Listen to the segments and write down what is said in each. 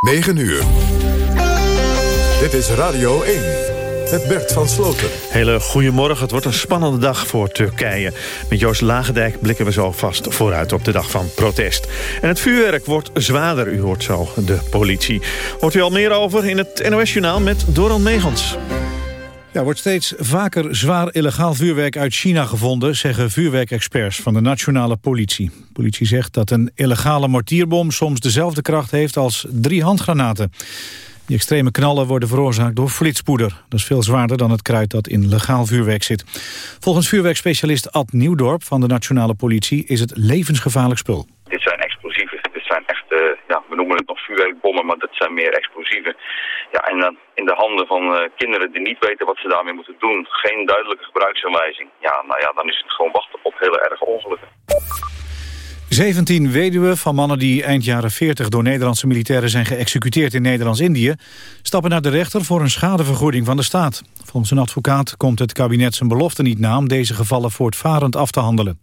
9 uur. Dit is Radio 1. Met Bert van Sloten. Hele goedemorgen. Het wordt een spannende dag voor Turkije. Met Joost Lagendijk blikken we zo vast vooruit op de dag van protest. En het vuurwerk wordt zwaarder, u hoort zo de politie. Hoort u al meer over in het NOS-journaal met Doran Megens. Er wordt steeds vaker zwaar illegaal vuurwerk uit China gevonden... zeggen vuurwerkexperts van de nationale politie. De politie zegt dat een illegale mortierbom soms dezelfde kracht heeft als drie handgranaten. Die extreme knallen worden veroorzaakt door flitspoeder. Dat is veel zwaarder dan het kruid dat in legaal vuurwerk zit. Volgens vuurwerkspecialist Ad Nieuwdorp van de nationale politie... is het levensgevaarlijk spul. Dit explosieven. Dit zijn echt, uh, ja, we noemen het nog vuurwerkbommen... maar dat zijn meer explosieven. Ja, en dan in de handen van uh, kinderen die niet weten wat ze daarmee moeten doen. Geen duidelijke gebruiksaanwijzing. Ja, nou ja, dan is het gewoon wachten op hele erge ongelukken. 17 weduwen van mannen die eind jaren 40 door Nederlandse militairen zijn geëxecuteerd in Nederlands-Indië stappen naar de rechter voor een schadevergoeding van de staat. Volgens een advocaat komt het kabinet zijn belofte niet na om deze gevallen voortvarend af te handelen.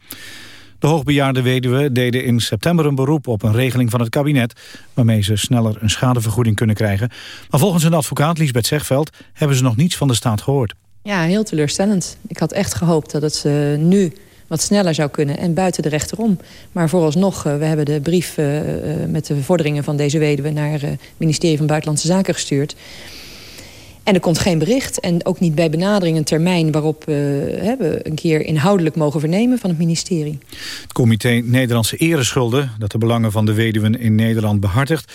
De hoogbejaarde weduwen deden in september een beroep op een regeling van het kabinet... waarmee ze sneller een schadevergoeding kunnen krijgen. Maar volgens een advocaat, Liesbeth Zegveld, hebben ze nog niets van de staat gehoord. Ja, heel teleurstellend. Ik had echt gehoopt dat het uh, nu wat sneller zou kunnen en buiten de rechter om. Maar vooralsnog, uh, we hebben de brief uh, met de vorderingen van deze weduwe... naar het ministerie van Buitenlandse Zaken gestuurd... En er komt geen bericht en ook niet bij benadering een termijn... waarop uh, we een keer inhoudelijk mogen vernemen van het ministerie. Het comité Nederlandse Ereschulden... dat de belangen van de weduwen in Nederland behartigt...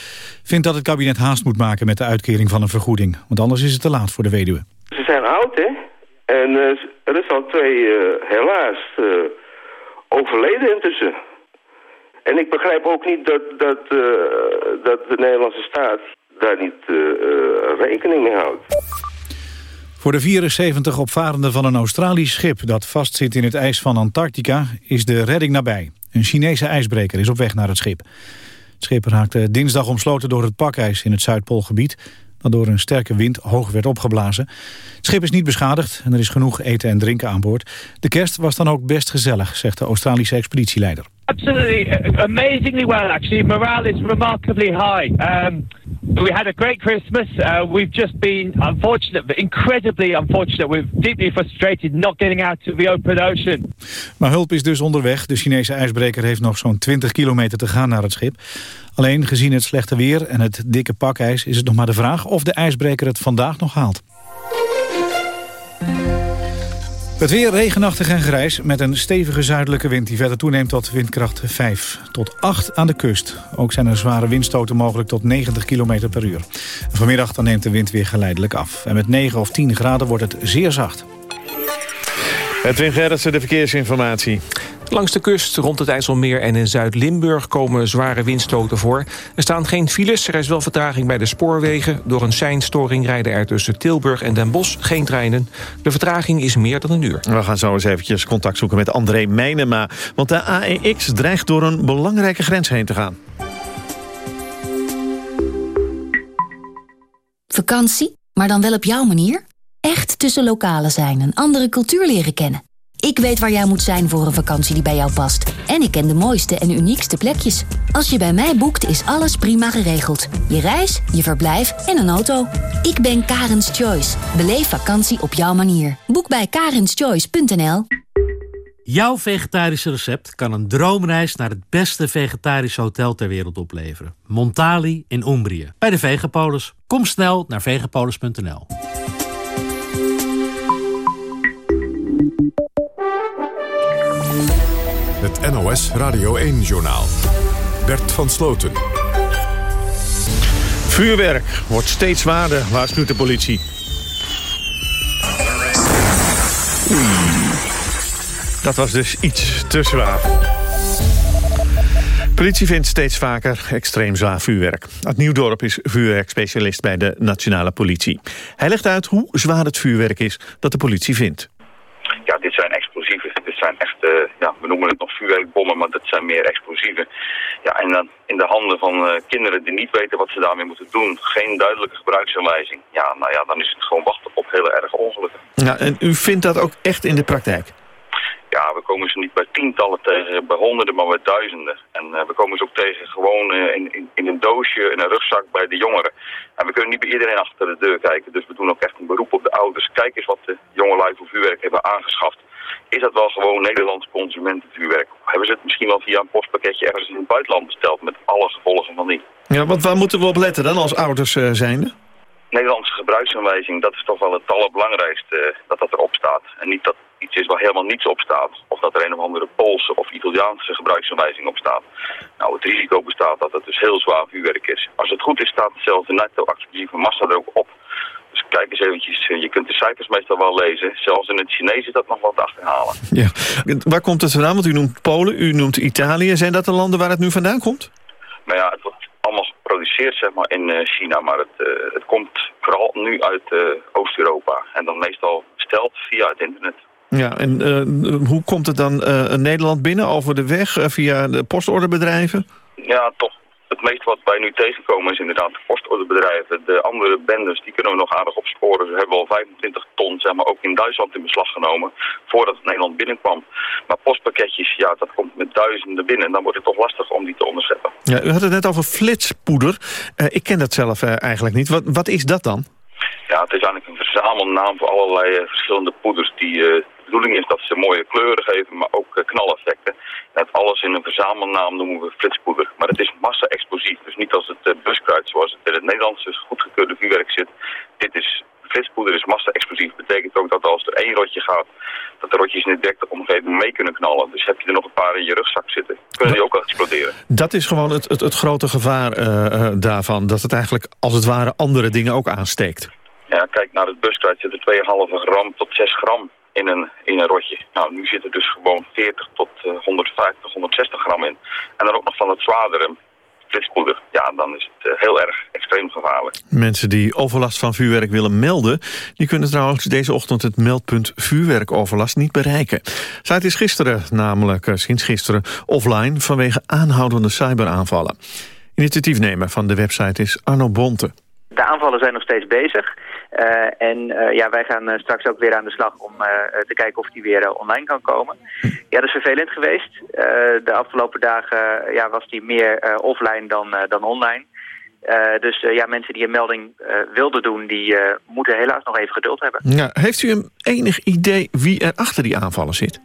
vindt dat het kabinet haast moet maken met de uitkering van een vergoeding. Want anders is het te laat voor de weduwe. Ze zijn oud, hè? En uh, er is al twee, uh, helaas, overleden intussen. En ik begrijp ook niet dat, dat, dat de Nederlandse staat daar niet uh, rekening mee houdt. Voor de 74 opvarenden van een Australisch schip dat vastzit in het ijs van Antarctica is de redding nabij. Een Chinese ijsbreker is op weg naar het schip. Het schip raakte dinsdag omsloten door het pakijs in het Zuidpoolgebied dat door een sterke wind hoog werd opgeblazen. Het schip is niet beschadigd en er is genoeg eten en drinken aan boord. De kerst was dan ook best gezellig, zegt de Australische expeditieleider. Absolutely, uh, amazingly well actually. Morale is remarkably high. Um, we had a great Christmas. Uh, we've just been unfortunate, incredibly unfortunate. We're deeply frustrated not getting out to the open ocean. Maar hulp is dus onderweg. De Chinese ijsbreker heeft nog zo'n 20 kilometer te gaan naar het schip. Alleen gezien het slechte weer en het dikke pakijs is het nog maar de vraag of de ijsbreker het vandaag nog haalt. Het weer regenachtig en grijs met een stevige zuidelijke wind... die verder toeneemt tot windkracht 5 tot 8 aan de kust. Ook zijn er zware windstoten mogelijk tot 90 km per uur. vanmiddag dan neemt de wind weer geleidelijk af. En met 9 of 10 graden wordt het zeer zacht. Edwin Gerritsen, de verkeersinformatie. Langs de kust, rond het IJsselmeer en in Zuid-Limburg... komen zware windstoten voor. Er staan geen files, er is wel vertraging bij de spoorwegen. Door een seinstoring rijden er tussen Tilburg en Den Bosch geen treinen. De vertraging is meer dan een uur. We gaan zo eens eventjes contact zoeken met André Meijnema. Want de AEX dreigt door een belangrijke grens heen te gaan. Vakantie, maar dan wel op jouw manier? Echt tussen lokalen zijn en andere cultuur leren kennen. Ik weet waar jij moet zijn voor een vakantie die bij jou past. En ik ken de mooiste en uniekste plekjes. Als je bij mij boekt, is alles prima geregeld. Je reis, je verblijf en een auto. Ik ben Karens Choice. Beleef vakantie op jouw manier. Boek bij karenschoice.nl Jouw vegetarische recept kan een droomreis naar het beste vegetarische hotel ter wereld opleveren. Montali in Umbrië, bij de Vegapolis. Kom snel naar vegapolis.nl. NOS Radio 1-journaal. Bert van Sloten. Vuurwerk wordt steeds zwaarder, waarschuwt de politie. Dat was dus iets te zwaar. Politie vindt steeds vaker extreem zwaar vuurwerk. Het Nieuwdorp is vuurwerkspecialist bij de Nationale Politie. Hij legt uit hoe zwaar het vuurwerk is dat de politie vindt. Ja, dit zijn explosieven. Dit zijn echt, uh, ja, we noemen het nog vuurwerkbommen, maar dat zijn meer explosieven. Ja, en dan in de handen van uh, kinderen die niet weten wat ze daarmee moeten doen. Geen duidelijke gebruiksaanwijzing. Ja, nou ja, dan is het gewoon wachten op hele erge ongelukken. Ja, en u vindt dat ook echt in de praktijk? ja, we komen ze niet bij tientallen tegen, bij honderden, maar bij duizenden. En uh, we komen ze ook tegen gewoon uh, in, in, in, een doosje, in een rugzak bij de jongeren. En we kunnen niet bij iedereen achter de deur kijken, dus we doen ook echt een beroep op de ouders. Kijk eens wat de jongelui voor vuurwerk hebben aangeschaft. Is dat wel gewoon Nederlands consumentenvuurwerk? Hebben ze het misschien wel via een postpakketje ergens in het buitenland besteld met alle gevolgen van die? Ja, want waar moeten we op letten dan als ouders uh, zijnde? Nederlandse gebruiksaanwijzing, dat is toch wel het allerbelangrijkste dat dat erop staat. En niet dat iets is waar helemaal niets op staat. Of dat er een of andere Poolse of Italiaanse gebruiksaanwijzing op staat. Nou, het risico bestaat dat het dus heel zwaar vuurwerk is. Als het goed is, staat hetzelfde netto-explosieve massa er ook op. Dus kijk eens eventjes, je kunt de cijfers meestal wel lezen. Zelfs in het Chinees is dat nog wat achterhalen. Ja. Waar komt het vandaan? Want u noemt Polen, u noemt Italië. Zijn dat de landen waar het nu vandaan komt? Nou ja, het wordt allemaal geproduceerd zeg maar, in China. Maar het, uh, het komt vooral nu uit uh, Oost-Europa. En dan meestal besteld via het internet. Ja, en uh, hoe komt het dan Nederland binnen? Over de weg, via de postorderbedrijven? Ja, toch. Het meeste wat wij nu tegenkomen is inderdaad de postorderbedrijven. De andere bendes, die kunnen we nog aardig opsporen. Ze hebben al 25 ton, zeg maar, ook in Duitsland in beslag genomen... voordat het Nederland binnenkwam. Maar postpakketjes, ja, dat komt met duizenden binnen. En dan wordt het toch lastig om die te onderscheppen. Ja, u had het net over flitspoeder. ik ken dat zelf eigenlijk niet. Wat, wat is dat dan? Ja, het is eigenlijk een verzamelnaam voor allerlei verschillende poeders die bedoeling is dat ze mooie kleuren geven, maar ook uh, knaleffecten. En dat alles in een verzamelnaam noemen we flitspoeder. Maar het is massa-explosief, dus niet als het uh, buskruid zoals het in het Nederlandse goedgekeurde vuurwerk zit. Dit is, flitspoeder is massa-explosief. betekent ook dat als er één rotje gaat, dat de rotjes in de directe omgeving mee kunnen knallen. Dus heb je er nog een paar in je rugzak zitten, kunnen die ook al exploderen. Dat is gewoon het, het, het grote gevaar uh, daarvan, dat het eigenlijk als het ware andere dingen ook aansteekt. Ja, kijk naar het buskruid zit er 2,5 gram tot 6 gram in een, in een rotje. Nou, nu zit er dus gewoon 40 tot uh, 150, 160 gram in. En dan ook nog van het zwaardere flitspoeder. Ja, dan is het uh, heel erg extreem gevaarlijk. Mensen die overlast van vuurwerk willen melden... die kunnen trouwens deze ochtend het meldpunt vuurwerkoverlast niet bereiken. Site is gisteren, namelijk uh, sinds gisteren, offline... vanwege aanhoudende cyberaanvallen. Initiatiefnemer van de website is Arno Bonte. De aanvallen zijn nog steeds bezig. Uh, en uh, ja, wij gaan uh, straks ook weer aan de slag om te kijken of die weer online kan komen. Ja, dat is vervelend geweest. de afgelopen dagen ja, was die meer offline dan, dan online. dus ja, mensen die een melding wilden doen, die moeten helaas nog even geduld hebben. Ja, heeft u een enig idee wie er achter die aanvallen zit?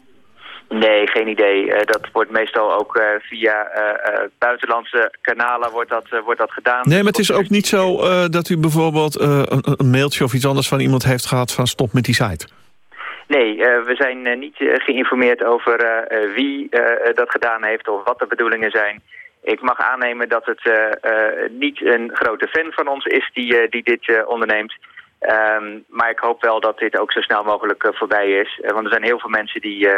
Nee, geen idee. Uh, dat wordt meestal ook uh, via uh, buitenlandse kanalen wordt dat, wordt dat gedaan. Nee, maar het is ook niet zo dat u bijvoorbeeld een, een, mailtje of iets anders van iemand heeft gehad van stop met die site. Nee, we zijn niet geïnformeerd over wie dat gedaan heeft of wat de bedoelingen zijn. Ik mag aannemen dat het niet een grote fan van ons is die, die dit onderneemt. Um, maar ik hoop wel dat dit ook zo snel mogelijk voorbij is. want er zijn heel veel mensen die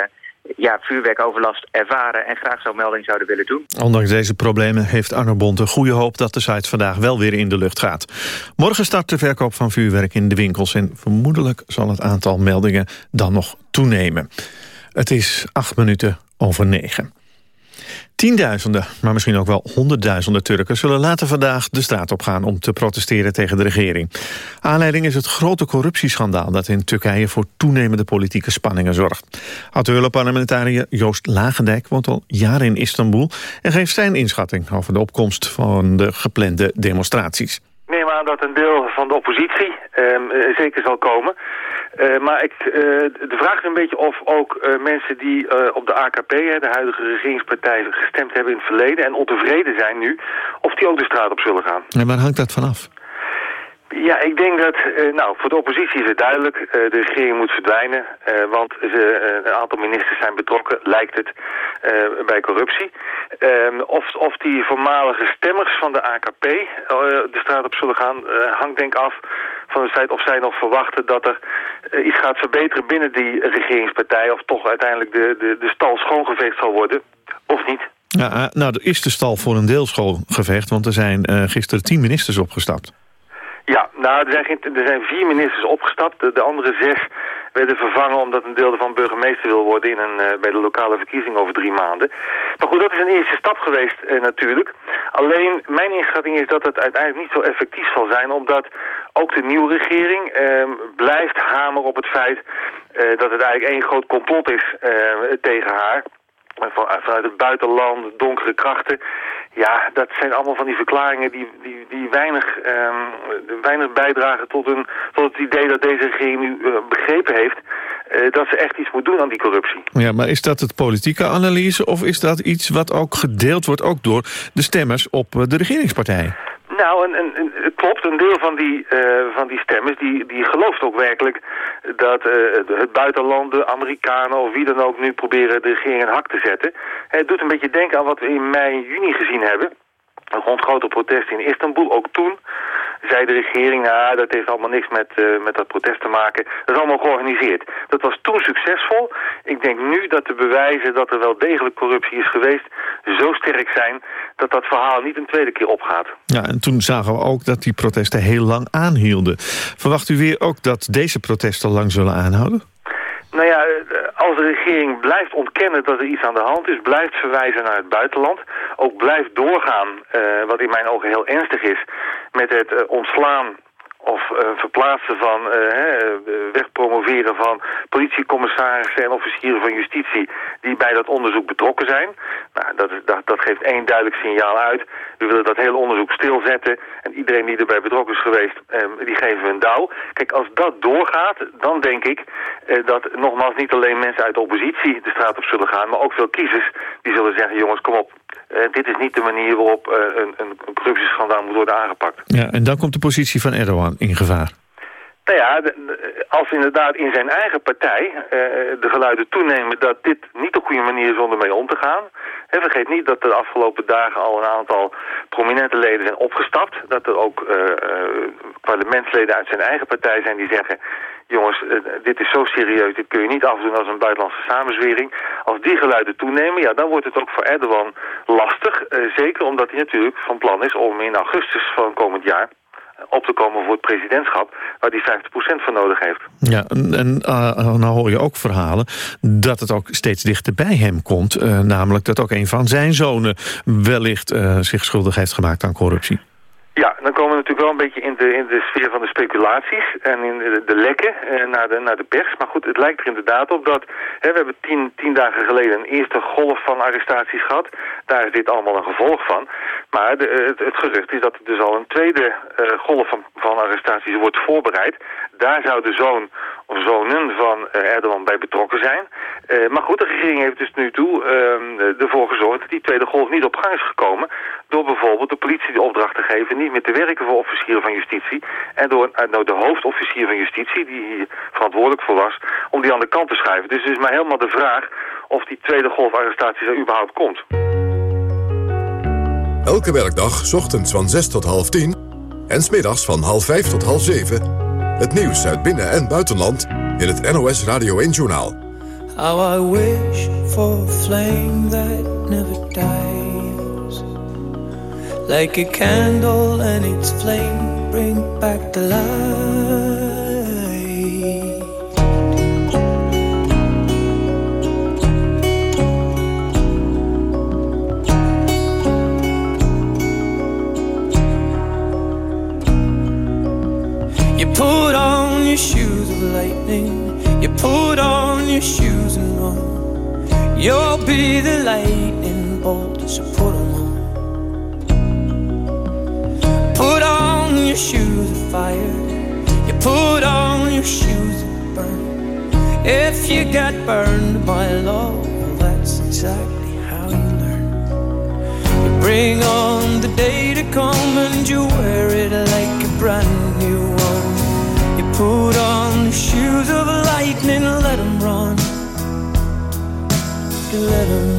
ja, vuurwerkoverlast ervaren en graag zo'n melding zouden willen doen. Ondanks deze problemen heeft Arno Bonte goede hoop dat de site vandaag wel weer in de lucht gaat. Morgen start de verkoop van vuurwerk in de winkels en vermoedelijk zal het aantal meldingen dan nog toenemen. Het is acht minuten over negen. Tienduizenden, maar misschien ook wel honderdduizenden Turken... zullen later vandaag de straat op gaan om te protesteren tegen de regering. Aanleiding is het grote corruptieschandaal... dat in Turkije voor toenemende politieke spanningen zorgt. Oud-Europarlementariër Joost Lagendijk woont al jaren in Istanbul... en geeft zijn inschatting over de opkomst van de geplande demonstraties. Ik neem aan dat een deel van de oppositie uh, zeker zal komen... Uh, maar ik, uh, de vraag is een beetje of ook uh, mensen die op de AKP, hè, de huidige regeringspartij, gestemd hebben in het verleden en ontevreden zijn nu, of die ook de straat op zullen gaan. En waar hangt dat vanaf? Ja, ik denk dat, uh, nou, voor de oppositie is het duidelijk, uh, de regering moet verdwijnen, uh, want ze, een aantal ministers zijn betrokken, lijkt het, bij corruptie. Ehm, of, of die voormalige stemmers van de AKP de straat op zullen gaan, hangt denk af van het feit of zij nog verwachten dat er iets gaat verbeteren binnen die regeringspartij, of toch uiteindelijk de, de, de stal schoongeveegd zal worden, of niet. Ja, nou, er is de stal voor een deel schoongeveegd, want er zijn gisteren tien ministers opgestapt. Ja, nou, er zijn, er zijn vier ministers opgestapt. De, de andere zes werden vervangen omdat een deel ervan burgemeester wil worden in een, bij de lokale verkiezing over drie maanden. Maar goed, dat is een eerste stap geweest natuurlijk. Alleen mijn inschatting is dat het uiteindelijk niet zo effectief zal zijn, omdat ook de nieuwe regering ehm, blijft hameren op het feit dat het eigenlijk één groot complot is tegen haar vanuit het buitenland, donkere krachten. Ja, dat zijn allemaal van die verklaringen die, die, die weinig, um, weinig bijdragen tot, een, tot het idee dat deze regering nu uh, begrepen heeft uh, dat ze echt iets moet doen aan die corruptie. Ja, maar is dat het politieke analyse of is dat iets wat ook gedeeld wordt ook door de stemmers op de regeringspartij? Nou, en, en, het klopt. Een deel van die, uh, van die stemmers die, die gelooft ook werkelijk dat uh, het buitenland, de Amerikanen of wie dan ook nu proberen de regering een hak te zetten. Het doet een beetje denken aan wat we in mei juni gezien hebben. Rond grote protesten in Istanbul, ook toen zei de regering, nou, dat heeft allemaal niks met, uh, met dat protest te maken. Dat is allemaal georganiseerd. Dat was toen succesvol. Ik denk nu dat de bewijzen dat er wel degelijk corruptie is geweest... zo sterk zijn dat dat verhaal niet een tweede keer opgaat. Ja, en toen zagen we ook dat die protesten heel lang aanhielden. Verwacht u weer ook dat deze protesten lang zullen aanhouden? Nou ja, als de regering blijft ontkennen dat er iets aan de hand is... blijft verwijzen naar het buitenland... ook blijft doorgaan, uh, wat in mijn ogen heel ernstig is... met het uh, ontslaan of uh, verplaatsen van, uh, wegpromoveren van politiecommissarissen en officieren van justitie die bij dat onderzoek betrokken zijn. Nou, dat, dat, geeft één duidelijk signaal uit. We willen dat hele onderzoek stilzetten en iedereen die erbij betrokken is geweest, uh, die geven we een douw. Kijk, als dat doorgaat, dan denk ik dat nogmaals niet alleen mensen uit de oppositie de straat op zullen gaan, maar ook veel kiezers die zullen zeggen, jongens, kom op, dit is niet de manier waarop een, een, een corruptieschandaal moet worden aangepakt. Ja, en dan komt de positie van Erdogan in gevaar? Nou ja, als inderdaad in zijn eigen partij uh, de geluiden toenemen dat dit niet de goede manier is om ermee om te gaan. He, vergeet niet dat er de afgelopen dagen al een aantal prominente leden zijn opgestapt. Dat er ook uh, parlementsleden uit zijn eigen partij zijn die zeggen... jongens, dit is zo serieus, dit kun je niet afdoen als een buitenlandse samenzwering. Als die geluiden toenemen, ja, dan wordt het ook voor Erdogan lastig. zeker omdat hij natuurlijk van plan is om in augustus van komend jaar op te komen voor het presidentschap... waar hij 50% van nodig heeft. Ja, en uh, nou hoor je ook verhalen dat het ook steeds dichter bij hem komt. Namelijk dat ook een van zijn zonen wellicht zich schuldig heeft gemaakt aan corruptie. Ja, dan komen we natuurlijk wel een beetje in de, in de sfeer van de speculaties en in de, de lekken eh, naar, de, naar de pers. Maar goed, het lijkt er inderdaad op dat, hè, we hebben tien, tien dagen geleden een eerste golf van arrestaties gehad. Daar is dit allemaal een gevolg van. Maar de, het, het, gerucht is dat er dus al een tweede uh, golf van, van arrestaties wordt voorbereid. Daar zou de zoon of zonen van uh, Erdogan bij betrokken zijn. Uh, maar goed, de regering heeft dus nu toe uh, ervoor gezorgd dat die tweede golf niet op gang is gekomen. Door bijvoorbeeld de politie de opdracht te geven niet meer te werken voor officieren van justitie. En door nou, de hoofdofficier van justitie, die hier verantwoordelijk voor was, om die aan de kant te schuiven. Dus het is maar helemaal de vraag of die tweede golf arrestaties er überhaupt komt. Elke werkdag, ochtends van 6 tot half 10 en smiddags van half 5 tot half 7... Het nieuws uit binnen- en buitenland in het NOS Radio 1-journaal. How I wish for a flame that never dies. Like a candle and its flame bring back the light. If you get burned by love, well, that's exactly how you learn. You bring on the day to come and you wear it like a brand new one. You put on the shoes of lightning, let them run. Let them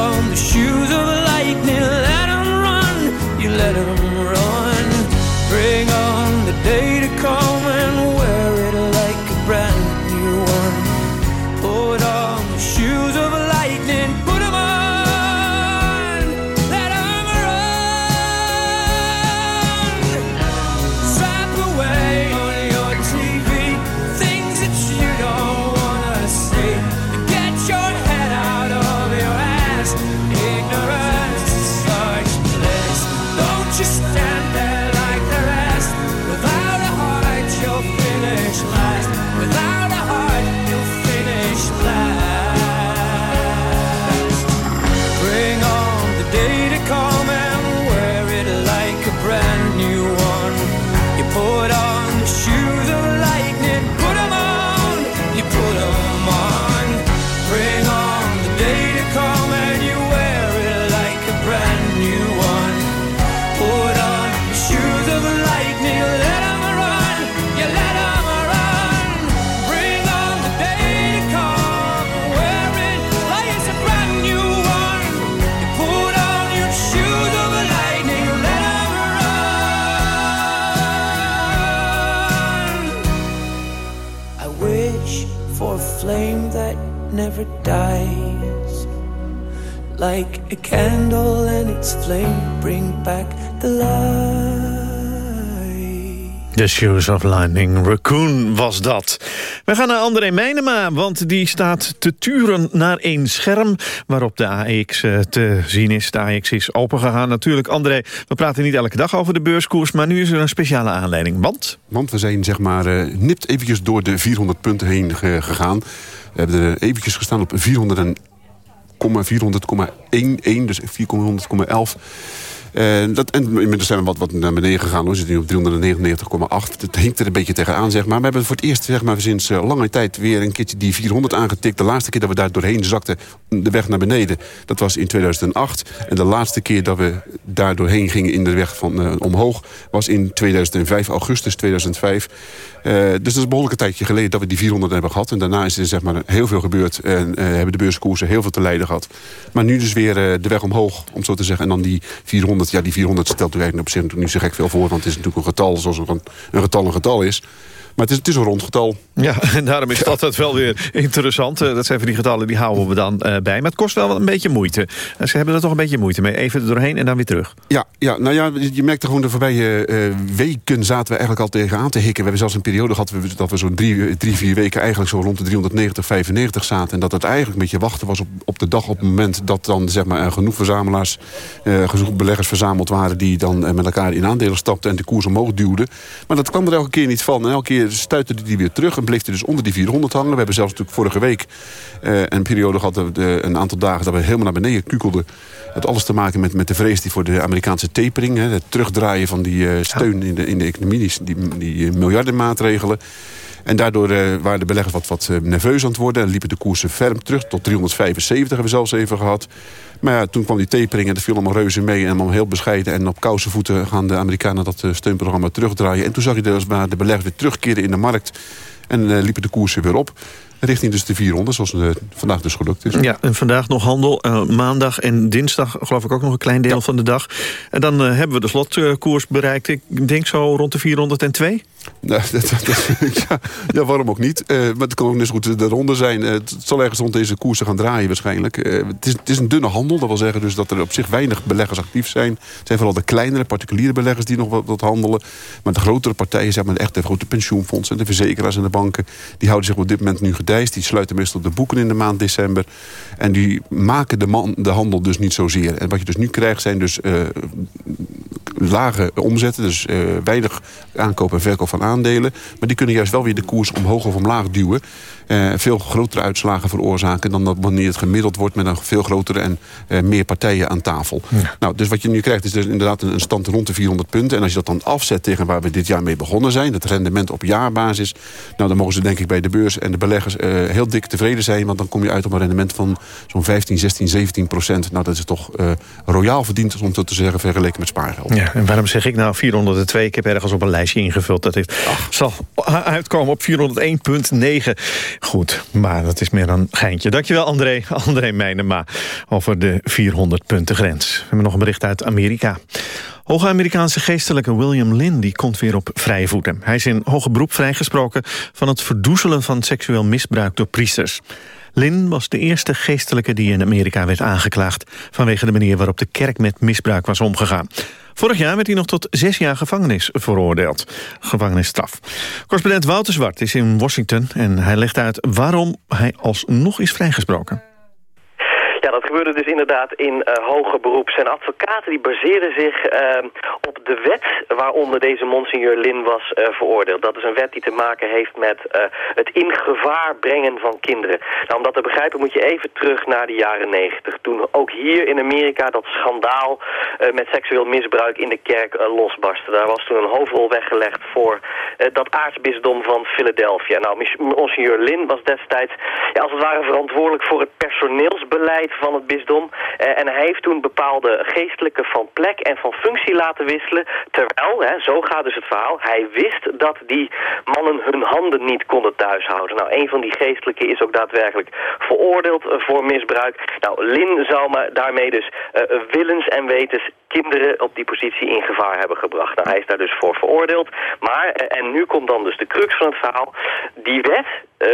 candle and its flame bring back the light. The Shoes of Lightning Raccoon was dat. We gaan naar André Meijnema, want die staat te turen naar een scherm... waarop de AX eh, te zien is. De AX is opengegaan. Natuurlijk, André, we praten niet elke dag over de beurskoers... maar nu is er een speciale aanleiding. Want? Want we zijn zeg maar uh, nipt eventjes door de 400 punten heen ge gegaan. We hebben er eventjes gestaan op 400 en 400,11, dus 400,11. Uh, dat, en inmiddels zijn we wat, wat naar beneden gegaan. We zitten nu op 399,8. Het hinkt er een beetje tegenaan, zeg maar. We hebben voor het eerst zeg maar, sinds uh, lange tijd weer een keertje die 400 aangetikt. De laatste keer dat we daar doorheen zakten, de weg naar beneden. Dat was in 2008. En de laatste keer dat we daar doorheen gingen in de weg van uh, omhoog... was in 2005, augustus 2005. dus dat is een behoorlijke tijdje geleden dat we die 400 hebben gehad. En daarna is er zeg maar, heel veel gebeurd. En hebben de beurskoersen heel veel te lijden gehad. Maar nu dus weer de weg omhoog, om zo te zeggen. En dan die 400 ja, die 400 stelt u eigenlijk op zich natuurlijk niet zo gek veel voor... want het is natuurlijk een getal zoals een, een getal een getal is. Maar het is, het is een rond getal. Ja, en daarom is het altijd wel weer interessant. Dat zijn van die getallen, die houden we dan uh, bij. Maar het kost wel een beetje moeite. Ze hebben er toch een beetje moeite mee. Even er doorheen en dan weer terug. Ja, ja nou ja, je merkte gewoon de voorbije uh, weken zaten we eigenlijk al tegenaan te hikken. We hebben zelfs een periode gehad dat we zo'n drie, drie, vier weken... eigenlijk zo rond de 390, 95 zaten. En dat het eigenlijk een beetje wachten was op, op de dag... op het moment dat dan zeg maar, genoeg verzamelaars... Uh, genoeg beleggers verzameld waren... die dan met elkaar in aandelen stapten en de koers omhoog duwden. Maar dat kwam er elke keer niet van. En elke keer stuitte die weer terug en bleef hij dus onder die 400 hangen. We hebben zelfs natuurlijk vorige week uh, een periode gehad, de, een aantal dagen... dat we helemaal naar beneden kukelden. Het alles te maken met, met de vrees die voor de Amerikaanse tapering... Hè, het terugdraaien van die uh, steun in de, in de economie, die, die, die miljardenmaatregelen... En daardoor uh, waren de beleggers wat, wat nerveus aan het worden. En liepen de koersen ferm terug. Tot 375 hebben we zelfs even gehad. Maar ja, toen kwam die tapering en dat viel allemaal reuze mee. En allemaal heel bescheiden. En op kousenvoeten gaan de Amerikanen dat uh, steunprogramma terugdraaien. En toen zag je dus maar de beleggers weer terugkeren in de markt. En liepen de koersen weer op richting dus de 400, zoals uh, vandaag dus gelukt is. Ja, en vandaag nog handel. Uh, maandag en dinsdag geloof ik ook nog een klein deel ja. van de dag. En dan hebben we de slotkoers bereikt. Ik denk zo rond de 402. Nou, dat, dat, ja, ja, waarom ook niet? maar het kan ook net zo goed de zijn. het zal ergens rond deze koersen gaan draaien waarschijnlijk. het, is, het is een dunne handel. Dat wil zeggen dus dat er op zich weinig beleggers actief zijn. Het zijn vooral de kleinere particuliere beleggers die nog wat, handelen. Maar de grotere partijen, zeg maar echt de grote pensioenfondsen... de verzekeraars en de banken... die houden zich op dit moment nu gedijst. Die sluiten meestal de boeken in de maand december. En die maken de, de handel dus niet zozeer. En wat je dus nu krijgt zijn dus lage omzetten. Dus weinig aankoop en verkoop van aandelen. Maar die kunnen juist wel weer de koers omhoog of omlaag duwen. Uh, veel grotere uitslagen veroorzaken... dan dat wanneer het gemiddeld wordt met een veel grotere en uh, meer partijen aan tafel. Nou, dus wat je nu krijgt is dus inderdaad een, stand rond de 400 punten. En als je dat dan afzet tegen waar we dit jaar mee begonnen zijn... het rendement op jaarbasis... nou, dan mogen ze denk ik bij de beurs en de beleggers heel dik tevreden zijn... want dan kom je uit op een rendement van zo'n 15, 16, 17 procent. Nou, dat is toch royaal verdiend, om zo te zeggen, vergeleken met spaargeld. Ja, en waarom zeg ik nou 402? Ik heb ergens op een lijstje ingevuld. Dat het zal uitkomen op 401,9. Goed, maar dat is meer een geintje. Dankjewel André, André Meijnema over de 400 punten grens. We hebben nog een bericht uit Amerika. Hoge Amerikaanse geestelijke William Lynn die komt weer op vrije voeten. Hij is in hoger beroep vrijgesproken van het verdoezelen van seksueel misbruik door priesters. Lynn was de eerste geestelijke die in Amerika werd aangeklaagd... vanwege de manier waarop de kerk met misbruik was omgegaan. Vorig jaar werd hij nog tot zes jaar gevangenis veroordeeld. Gevangenisstraf. Correspondent Wouter Zwart is in Washington... en hij legt uit waarom hij alsnog is vrijgesproken. Gebeurde dus inderdaad in uh, hoger beroep. Zijn advocaten die baseerden zich uh, op de wet waaronder deze monseigneur Lin was uh, veroordeeld. Dat is een wet die te maken heeft met uh, het in gevaar brengen van kinderen. Nou, om dat te begrijpen moet je even terug naar de jaren negentig. Toen ook hier in Amerika dat schandaal met seksueel misbruik in de kerk losbarstte. Daar was toen een hoofdrol weggelegd voor dat aartsbisdom van Philadelphia. Nou, monseigneur Lin was destijds ja, als het ware verantwoordelijk voor het personeelsbeleid van het bisdom. En hij heeft toen bepaalde geestelijke van plek en van functie laten wisselen. Terwijl, hè, zo gaat dus het verhaal, hij wist dat die mannen hun handen niet konden thuishouden. Nou, een van die geestelijke is ook daadwerkelijk veroordeeld voor misbruik. Nou, Lin zou me daarmee dus uh, willens en wetens kinderen op die positie in gevaar hebben gebracht. Nou, hij is daar dus voor veroordeeld. Maar, en nu komt dan dus de crux van het verhaal, die wet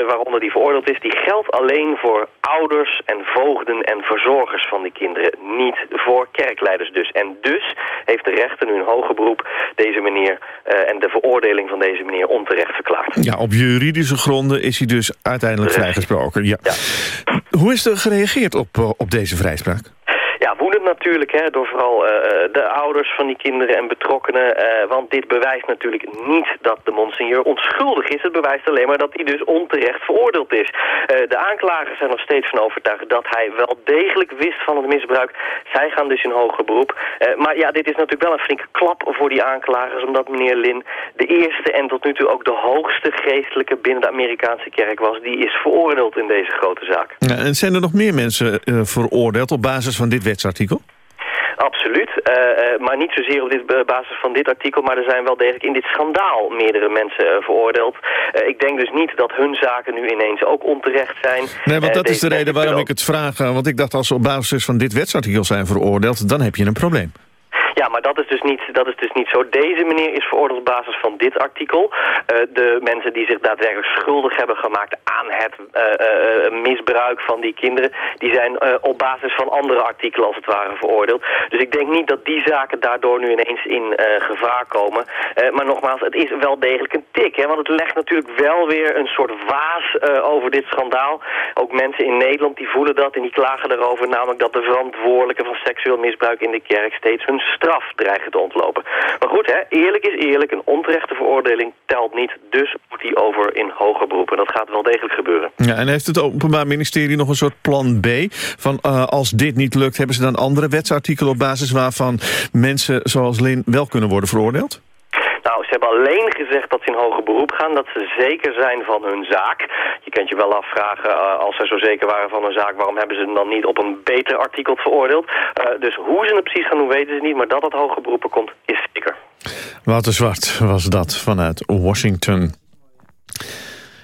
waaronder die veroordeeld is, die geldt alleen voor ouders en voogden en verzorgers van die kinderen. Niet voor kerkleiders dus. En dus heeft de rechter nu een hoger beroep deze meneer uh, en de veroordeling van deze meneer onterecht verklaard. Ja, op juridische gronden is hij dus uiteindelijk vrijgesproken. Ja. ja. Hoe is er gereageerd op, uh, op deze vrijspraak? Natuurlijk, hè, door vooral uh, de ouders van die kinderen en betrokkenen. Uh, want dit bewijst natuurlijk niet dat de monseigneur onschuldig is. Het bewijst alleen maar dat hij dus onterecht veroordeeld is. De aanklagers zijn nog steeds van overtuigd dat hij wel degelijk wist van het misbruik. Zij gaan dus in hoger beroep. maar ja, dit is natuurlijk wel een flinke klap voor die aanklagers... omdat meneer Lin de eerste en tot nu toe ook de hoogste geestelijke binnen de Amerikaanse kerk was. Die is veroordeeld in deze grote zaak. Ja, en zijn er nog meer mensen veroordeeld op basis van dit wetsartikel? Absoluut, uh, uh, maar niet zozeer op dit, basis van dit artikel, maar er zijn wel degelijk in dit schandaal meerdere mensen uh, veroordeeld. ik denk dus niet dat hun zaken nu ineens ook onterecht zijn. Nee, want dat is de reden waarom ik het vraag, want ik dacht als ze op basis van dit wetsartikel zijn veroordeeld, dan heb je een probleem. Ja, maar dat is dus niet, dat is dus niet zo. Deze meneer is veroordeeld op basis van dit artikel. Uh, de mensen die zich daadwerkelijk schuldig hebben gemaakt aan het uh, uh, misbruik van die kinderen... die zijn op basis van andere artikelen als het ware veroordeeld. Dus ik denk niet dat die zaken daardoor nu ineens in gevaar komen. maar nogmaals, het is wel degelijk een tik. Hè, want het legt natuurlijk wel weer een soort waas over dit schandaal. Ook mensen in Nederland die voelen dat en die klagen erover... namelijk dat de verantwoordelijken van seksueel misbruik in de kerk steeds hun straf dreigen te ontlopen. Maar goed, hè, eerlijk is eerlijk. Een onterechte veroordeling telt niet. Dus moet hij over in hoger beroep. En dat gaat wel degelijk gebeuren. Ja, en heeft het Openbaar Ministerie nog een soort plan B? Van uh, als dit niet lukt, hebben ze dan andere wetsartikelen... op basis waarvan mensen zoals Lin wel kunnen worden veroordeeld? Ze hebben alleen gezegd dat ze in hoger beroep gaan, dat ze zeker zijn van hun zaak. Je kunt je wel afvragen, uh, als ze zo zeker waren van hun zaak, waarom hebben ze hem dan niet op een beter artikel veroordeeld? Uh, dus hoe ze het precies gaan doen, weten ze niet, maar dat het hoger beroepen komt, is zeker. Wouter Zwart was dat vanuit Washington.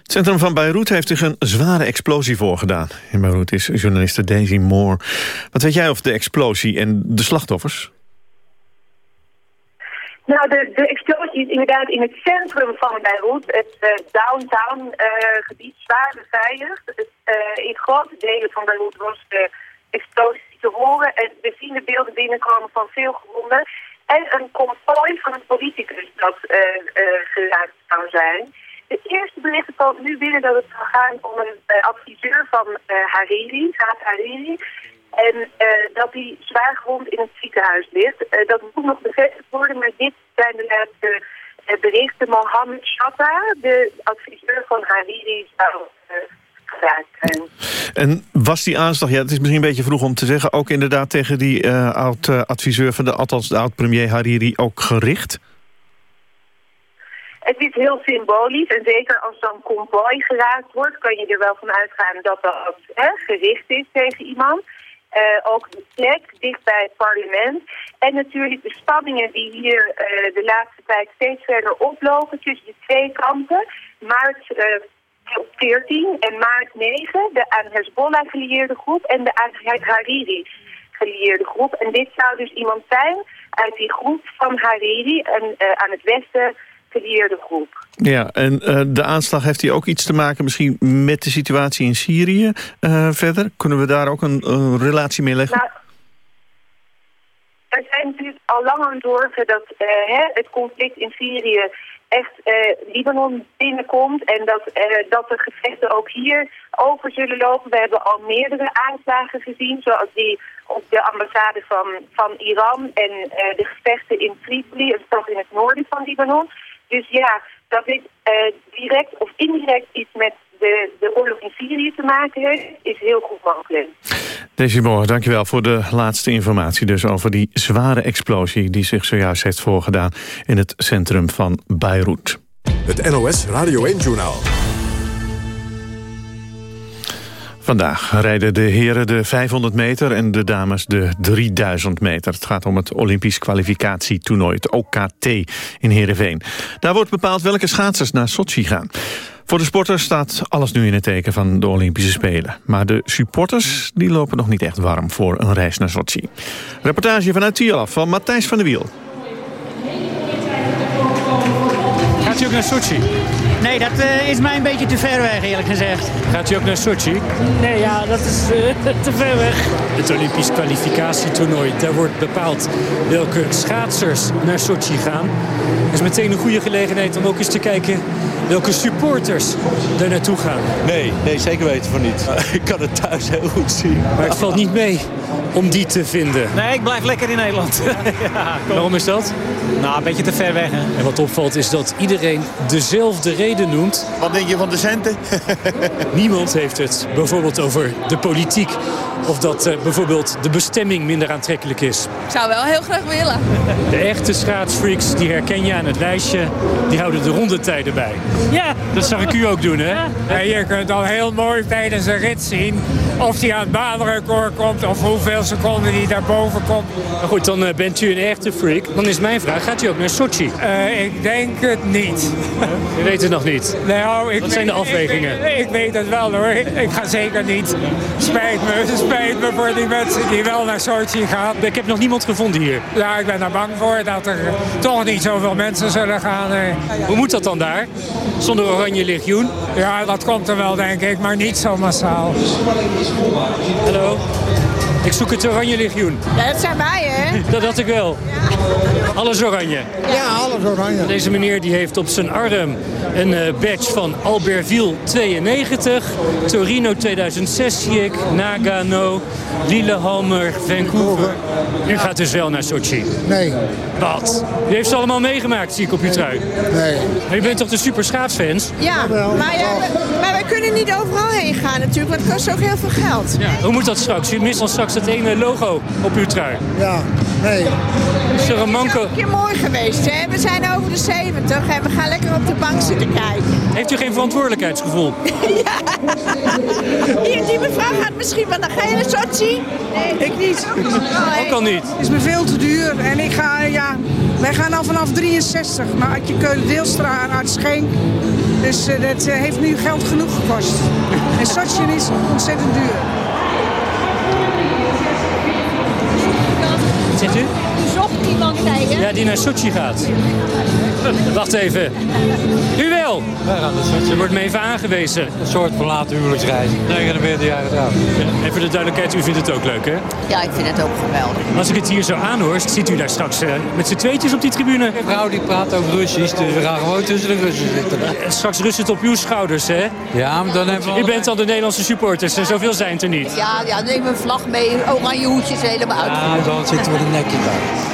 Het centrum van Beirut heeft zich een zware explosie voorgedaan. In Beirut is journaliste Daisy Moore. Wat weet jij over de explosie en de slachtoffers? Nou, de, de explosie is inderdaad in het centrum van Beirut, het uh, downtown uh, gebied, zwaar beveiligd. Uh, in grote delen van Beirut was de explosie te horen. En we zien de beelden binnenkomen van veel gewonden. En een konvooi van een politicus dat geraakt zou zijn. De eerste berichten komen nu binnen dat het zou gaan om een adviseur van Hariri, Saad Hariri En uh, dat hij zwaar gewond in het ziekenhuis ligt. Uh, dat moet nog bevestigd worden, maar dit zijn de laatste uh, berichten. Mohammed Shatta, de adviseur van Hariri, zou geraakt zijn. En was die aanslag, ja, het is misschien een beetje vroeg om te zeggen... ook inderdaad tegen die oud-adviseur van de, althans de oud-premier Hariri ook gericht? Het is heel symbolisch en zeker als dan konvooi geraakt wordt... kan je er wel van uitgaan dat dat hè, gericht is tegen iemand... Uh, ook de plek dicht bij het parlement. En natuurlijk de spanningen die hier uh, de laatste tijd steeds verder oplopen tussen de twee kampen. Maart uh, 14 en maart 9, de aan Hezbollah gelieerde groep en de aan Hariri gelieerde groep. En dit zou dus iemand zijn uit die groep van Hariri en aan het westen groep. Ja, en uh, de aanslag heeft hij ook iets te maken misschien met de situatie in Syrië uh, verder? Kunnen we daar ook een, een relatie mee leggen? Nou, er zijn natuurlijk al lang aan zorgen dat uh, hè, het conflict in Syrië echt Libanon binnenkomt... en dat, dat de gevechten ook hier over zullen lopen. We hebben al meerdere aanslagen gezien, zoals die op de ambassade van, van Iran... en de gevechten in Tripoli, een stad in het noorden van Libanon... Dus ja, dat dit uh, direct of indirect iets met de, de oorlog in Syrië te maken heeft, is heel goed mogelijk. Desi Moore, dankjewel voor de laatste informatie dus over die zware explosie die zich zojuist heeft voorgedaan in het centrum van Beirut. Het NOS Radio 1-journaal. Vandaag rijden de heren de 500 meter en de dames de 3000 meter. Het gaat om het Olympisch kwalificatietoernooi, het OKT in Heerenveen. Daar wordt bepaald welke schaatsers naar Sochi gaan. Voor de sporters staat alles nu in het teken van de Olympische Spelen. Maar de supporters die lopen nog niet echt warm voor een reis naar Sochi. Reportage vanuit Tialaf van Matthijs van der Wiel. Gaat u ook naar Sochi? Nee, dat uh, is mij een beetje te ver weg, eerlijk gezegd. Gaat u ook naar Sochi? Nee, ja, dat is uh, te ver weg. Het Olympisch kwalificatietoernooi, daar wordt bepaald welke schaatsers naar Sochi gaan. Dat is meteen een goede gelegenheid om ook eens te kijken welke supporters daar naartoe gaan. Nee, nee, zeker weten van niet. Ik kan het thuis heel goed zien. Maar het valt niet mee om die te vinden. Nee, ik blijf lekker in Nederland. ja, Waarom is dat? Nou, een beetje te ver weg. Hè? En wat opvalt is dat iedereen dezelfde reden noemt. Wat denk je van de centen? Niemand heeft het bijvoorbeeld over de politiek. Of dat uh, bijvoorbeeld de bestemming minder aantrekkelijk is. Ik zou wel heel graag willen. De echte schaatsfreaks, die herken je aan het lijstje. Die houden de rondetijden bij. Ja. Dat zag ik u ook doen, hè? Ja. En je kunt al heel mooi tijdens een rit zien... of die aan het baanrecord komt of hoeveel seconden die daarboven komt. Maar goed, dan uh, bent u een echte freak. Dan is mijn vraag, gaat u ook naar Sochi? Uh, ik denk het niet. U weet het nog niet? Nou, ik Wat zijn de afwegingen? Ik weet, ik weet het wel hoor. Ik ga zeker niet. Spijt me, spijt me voor die mensen die wel naar Sochi gaan. Ik heb nog niemand gevonden hier. Ja, ik ben er bang voor dat er toch niet zoveel mensen zullen gaan. Hoe moet dat dan daar? Zonder Oranje Legioen? Ja, dat komt er wel denk ik, maar niet zo massaal. Hallo? Ik zoek het Oranje Legioen. Ja, dat zijn wij, hè? Dat had ik wel. Alles oranje. Ja, alles oranje. Deze meneer die heeft op zijn arm een uh, badge van Albertville 92, Torino 2006 zie ik, Nagano, Lillehammer, Vancouver. U gaat dus wel naar Sochi? Nee. Wat? U heeft ze allemaal meegemaakt, zie ik op uw trui. Nee. Maar u bent toch de super schaatsfans? Ja, maar, ja, maar wij kunnen niet overal heen gaan natuurlijk, want het kost ook heel veel geld. Ja. Hoe moet dat straks? U mist al straks dat ene logo op uw trui. Ja, nee. Is er een manco? Het is een keer mooi geweest, hè? We zijn over de 70 en we gaan lekker op de bank zitten kijken. Heeft u geen verantwoordelijkheidsgevoel? ja. Hier, die mevrouw gaat misschien wel naar gele Sochi. Nee, ik niet. Ook al niet. Het is me veel te duur en ik ga, ja, wij gaan al vanaf 63 naar Adje Keulen Deelstra naar Schenk. Dus uh, dat uh, heeft nu geld genoeg gekost. En Sochi is ontzettend duur. Zegt u? U zocht iemand, zei je? Ja, die naar Sochi gaat. Wacht even. U wel? Wij gaan naar Sochi. Er wordt me even aangewezen. Een soort verlaten huwelijksreis. 49 jaar getrouwd. Ja, en voor de duidelijkheid, u vindt het ook leuk, hè? Ja, ik vind het ook geweldig. Als ik het hier zo aanhoor, ziet u daar straks uh, met z'n tweetjes op die tribune. Een vrouw die praat ook Russisch, dus we gaan gewoon tussen de Russen zitten. Uh, straks rust op uw schouders, hè? Ja, maar dan hebben we... U bent al de Nederlandse supporters en zoveel zijn het er niet. Ja, ja neem een vlag mee, oranje hoedjes helemaal uit. Ja, dan zitten we de nekje bij.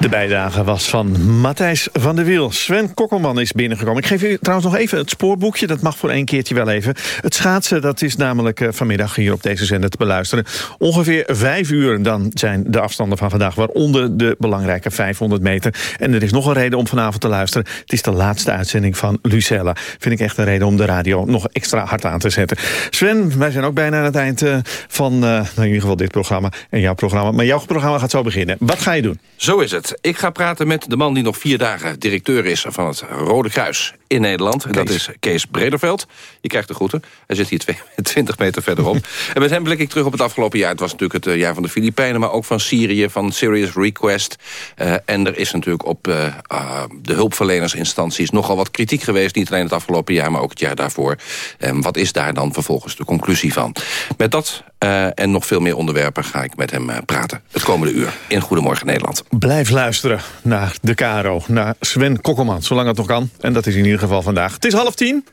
De bijdrage was van Matthijs van der Wiel. Sven Kokkelman is binnengekomen. Ik geef u trouwens nog even het spoorboekje. Dat mag voor één keertje wel even. Het schaatsen dat is namelijk vanmiddag hier op deze zender te beluisteren. Ongeveer vijf uur dan zijn de afstanden van vandaag... waaronder de belangrijke 500 meter. En er is nog een reden om vanavond te luisteren. Het is de laatste uitzending van Lucella. Vind ik echt een reden om de radio nog extra hard aan te zetten. Sven, wij zijn ook bijna aan het eind van uh, nou in ieder geval dit programma en jouw programma. Maar jouw programma gaat zo beginnen. Wat ga je doen? Zo is het. Ik ga praten met de man die nog vier dagen directeur is van het Rode Kruis in Nederland. En dat is Kees Brederveld. Je krijgt de groeten. Hij zit hier 20 meter verderop. en met hem blik ik terug op het afgelopen jaar. Het was natuurlijk het jaar van de Filipijnen, maar ook van Syrië, van Serious Request. Uh, en er is natuurlijk op uh, uh, de hulpverlenersinstanties nogal wat kritiek geweest. Niet alleen het afgelopen jaar, maar ook het jaar daarvoor. Um, wat is daar dan vervolgens de conclusie van? Met dat en nog veel meer onderwerpen ga ik met hem praten. Het komende uur in Goedemorgen Nederland. Blijf luisteren naar de Caro, naar Sven Kokkelman, zolang het nog kan. En dat is in ieder geval vandaag. Het is half tien.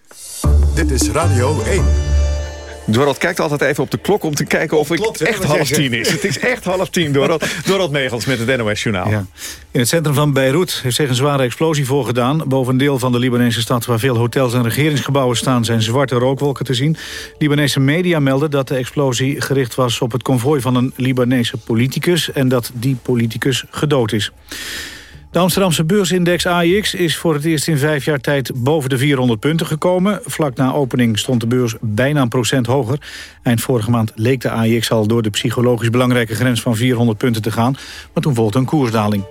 Dit is Radio 1. Dorot kijkt altijd even op de klok om te kijken of het Klopt, echt half tien is. Het is echt half tien, Dorot. Dorot Megels met het NOS Journaal. Ja. In het centrum van Beirut heeft zich een zware explosie voorgedaan. Boven een deel van de Libanese stad waar veel hotels en regeringsgebouwen staan... zijn zwarte rookwolken te zien. Libanese media melden dat de explosie gericht was op het konvooi van een Libanese politicus... en dat die politicus gedood is. De Amsterdamse beursindex AIX is voor het eerst in vijf jaar tijd boven de 400 punten gekomen. Vlak na opening stond de beurs bijna een procent hoger. Eind vorige maand leek de AIX al door de psychologisch belangrijke grens van 400 punten te gaan. Maar toen volgde een koersdaling.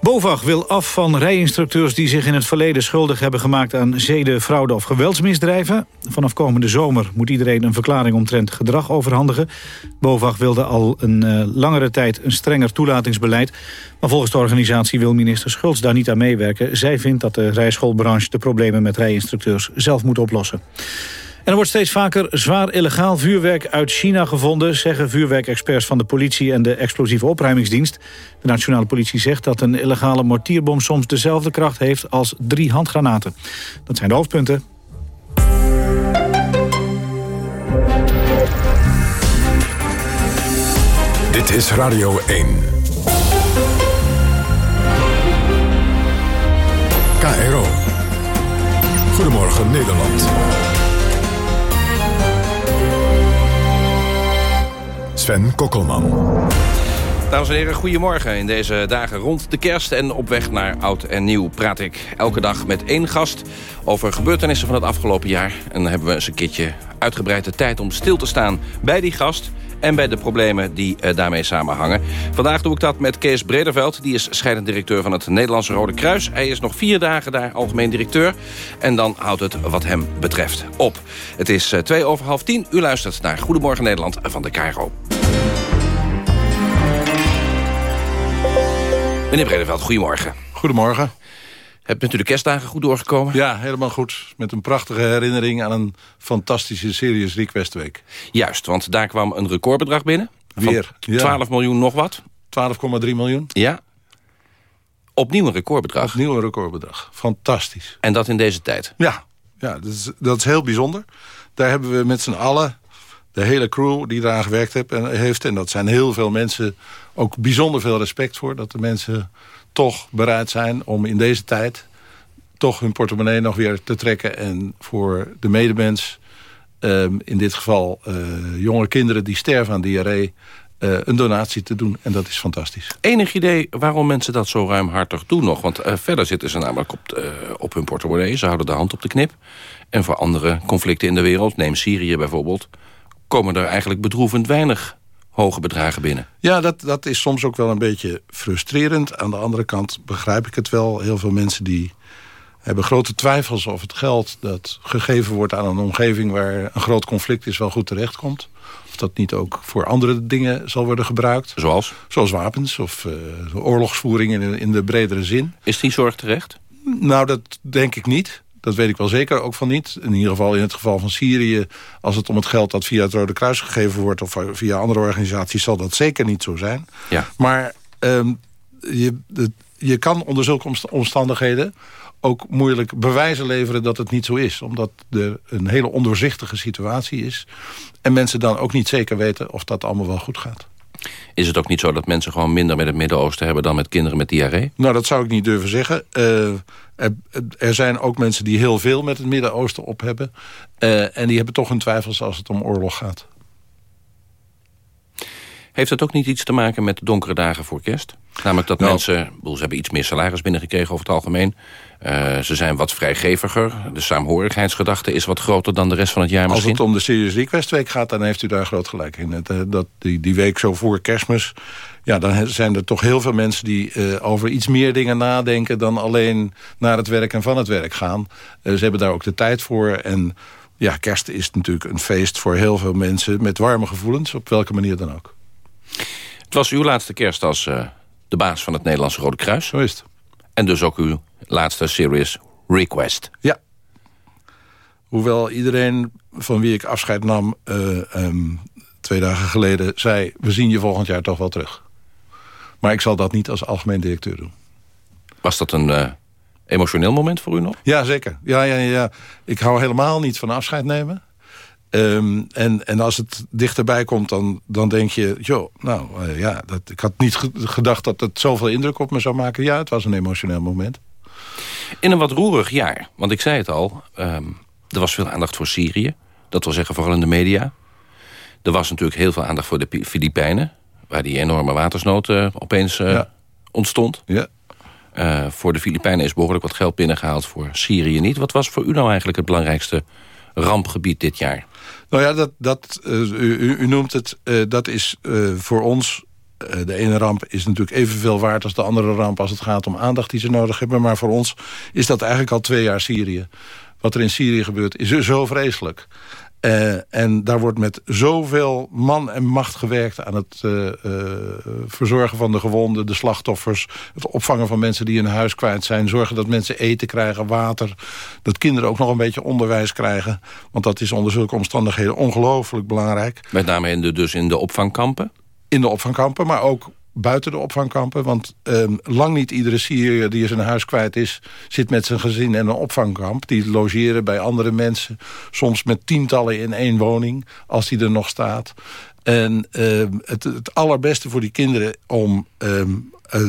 BOVAG wil af van rijinstructeurs die zich in het verleden schuldig hebben gemaakt aan zeden, fraude of geweldsmisdrijven. Vanaf komende zomer moet iedereen een verklaring omtrent gedrag overhandigen. BOVAG wilde al een uh, langere tijd een strenger toelatingsbeleid. Maar volgens de organisatie wil minister Schultz daar niet aan meewerken. Zij vindt dat de rijschoolbranche de problemen met rijinstructeurs zelf moet oplossen. Er wordt steeds vaker zwaar illegaal vuurwerk uit China gevonden... zeggen vuurwerkexperts van de politie en de explosieve opruimingsdienst. De nationale politie zegt dat een illegale mortierbom soms dezelfde kracht heeft als drie handgranaten. Dat zijn de hoofdpunten. Dit is Radio 1. KRO. Goedemorgen Nederland. Sven Kokkelman. Dames en heren, goedemorgen. In deze dagen rond de kerst en op weg naar oud en nieuw praat ik elke dag met één gast over gebeurtenissen van het afgelopen jaar. En dan hebben we eens een keertje uitgebreid de tijd om stil te staan bij die gast en bij de problemen die uh, daarmee samenhangen. Vandaag doe ik dat met Kees Brederveld. Die is scheidend directeur van het Nederlandse Rode Kruis. Hij is nog vier dagen daar algemeen directeur. En dan houdt het wat hem betreft op. Het is uh, twee over half tien. U luistert naar Goedemorgen Nederland van de Cairo. Meneer Brederveld, goedemorgen. Goedemorgen. Hebt de kerstdagen goed doorgekomen? Ja, helemaal goed. Met een prachtige herinnering aan een fantastische Serious Request Week. Juist, want daar kwam een recordbedrag binnen. Weer. Van 12 miljoen nog wat. 12,3 miljoen. Ja. Opnieuw een recordbedrag. Opnieuw een recordbedrag. Fantastisch. En dat in deze tijd? Ja, ja dat, is, dat is heel bijzonder. Daar hebben we met z'n allen, de hele crew die eraan gewerkt heeft en, heeft... en dat zijn heel veel mensen, ook bijzonder veel respect voor... dat de mensen toch bereid zijn om in deze tijd... toch hun portemonnee nog weer te trekken... en voor de medemens, um, in dit geval uh, jonge kinderen die sterven aan diarree... Uh, een donatie te doen. En dat is fantastisch. Enig idee waarom mensen dat zo ruimhartig doen nog? Want uh, verder zitten ze namelijk op, op hun portemonnee. Ze houden de hand op de knip. En voor andere conflicten in de wereld, neem Syrië bijvoorbeeld... komen er eigenlijk bedroevend weinig hoge bedragen binnen. Ja, dat, dat is soms ook wel een beetje frustrerend. Aan de andere kant begrijp ik het wel. Heel veel mensen die hebben grote twijfels of het geld... dat gegeven wordt aan een omgeving waar een groot conflict is... wel goed terechtkomt. Of dat niet ook voor andere dingen zal worden gebruikt. Zoals? Zoals wapens of uh, oorlogsvoering in, in de bredere zin. Is die zorg terecht? Nou, dat denk ik niet. Dat weet ik wel zeker ook van niet. In ieder geval in het geval van Syrië... als het om het geld dat via het Rode Kruis gegeven wordt... of via andere organisaties, zal dat zeker niet zo zijn. Ja. Maar ehm, je, je kan onder zulke omstandigheden ook moeilijk bewijzen leveren dat het niet zo is. Omdat er een hele ondoorzichtige situatie is. En mensen dan ook niet zeker weten of dat allemaal wel goed gaat. Is het ook niet zo dat mensen gewoon minder met het Midden-Oosten hebben... dan met kinderen met diarree? Nou, dat zou ik niet durven zeggen. Uh, er, er, zijn ook mensen die heel veel met het Midden-Oosten op hebben. Uh, en die hebben toch hun twijfels als het om oorlog gaat. Heeft dat ook niet iets te maken met de donkere dagen voor kerst? Namelijk dat nou, mensen, ze hebben iets meer salaris binnengekregen over het algemeen. Uh, ze zijn wat vrijgeviger. De saamhorigheidsgedachte is wat groter dan de rest van het jaar misschien. Als het om de Serious Request Week gaat, dan heeft u daar groot gelijk in. Uh, dat die, die week zo voor kerstmis... Ja, dan zijn er toch heel veel mensen die uh, over iets meer dingen nadenken... dan alleen naar het werk en van het werk gaan. ze hebben daar ook de tijd voor. En ja, kerst is natuurlijk een feest voor heel veel mensen... met warme gevoelens, op welke manier dan ook. Het was uw laatste kerst als de baas van het Nederlandse Rode Kruis. Zo is het. En dus ook uw laatste Serious Request. Ja. Hoewel iedereen van wie ik afscheid nam uh, um, twee dagen geleden... zei, we zien je volgend jaar toch wel terug. Maar ik zal dat niet als algemeen directeur doen. Was dat een uh, emotioneel moment voor u nog? Ja, zeker. Ja, ja, ja. Ik hou helemaal niet van afscheid nemen. Um, en, en als het dichterbij komt, dan, dan denk je... joh, nou uh, ja, dat, ik had niet gedacht dat het zoveel indruk op me zou maken. Ja, het was een emotioneel moment. In een wat roerig jaar, want ik zei het al... Um, er was veel aandacht voor Syrië. Dat wil zeggen vooral in de media. Er was natuurlijk heel veel aandacht voor de Filipijnen... waar die enorme watersnood uh, opeens uh, ja. ontstond. Ja. Uh, voor de Filipijnen is behoorlijk wat geld binnengehaald... voor Syrië niet. Wat was voor u nou eigenlijk het belangrijkste rampgebied dit jaar? Nou ja, dat, dat, uh, u, u, noemt het, uh, dat is voor ons... de ene ramp is natuurlijk evenveel waard als de andere ramp... als het gaat om aandacht die ze nodig hebben. Maar voor ons is dat eigenlijk al twee jaar Syrië. Wat er in Syrië gebeurt is zo vreselijk. Uh, en daar wordt met zoveel man en macht gewerkt... aan het uh, verzorgen van de gewonden, de slachtoffers... het opvangen van mensen die hun huis kwijt zijn... zorgen dat mensen eten krijgen, water... dat kinderen ook nog een beetje onderwijs krijgen. Want dat is onder zulke omstandigheden ongelooflijk belangrijk. Met name in de, dus in de opvangkampen? In de opvangkampen, maar ook buiten de opvangkampen. Want um, lang niet iedere Syriër die zijn huis kwijt is... zit met zijn gezin in een opvangkamp. Die logeren bij andere mensen. Soms met tientallen in één woning, als die er nog staat. En um, het, het allerbeste voor die kinderen om... Um, uh,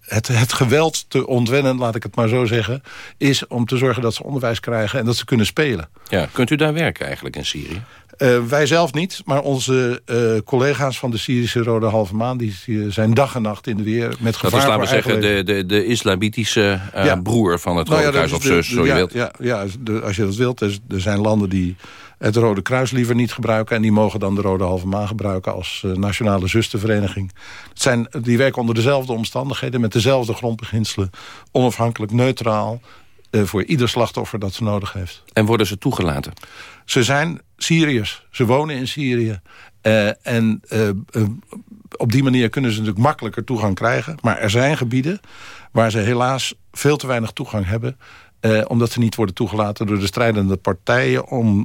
het, het geweld te ontwennen, laat ik het maar zo zeggen... is om te zorgen dat ze onderwijs krijgen en dat ze kunnen spelen. Ja, kunt u daar werken eigenlijk in Syrië? Uh, wij zelf niet, maar onze uh, collega's van de Syrische Rode Halve Maan... die zijn dag en nacht in de weer met gevaar Dat is, laten we zeggen, de, de, de islamitische uh, ja. broer van het Rode nou ja, Kruis of zus, zo ja, je wilt. Ja, ja de, als je dat wilt. Er, er zijn landen die het Rode Kruis liever niet gebruiken... en die mogen dan de Rode Halve Maan gebruiken als nationale zustervereniging. Het zijn, die werken onder dezelfde omstandigheden, met dezelfde grondbeginselen... onafhankelijk, neutraal, voor ieder slachtoffer dat ze nodig heeft. En worden ze toegelaten? Ze zijn Syriërs. Ze wonen in Syrië. Uh, en uh, uh, op die manier kunnen ze natuurlijk makkelijker toegang krijgen. Maar er zijn gebieden waar ze helaas veel te weinig toegang hebben. omdat ze niet worden toegelaten door de strijdende partijen... om,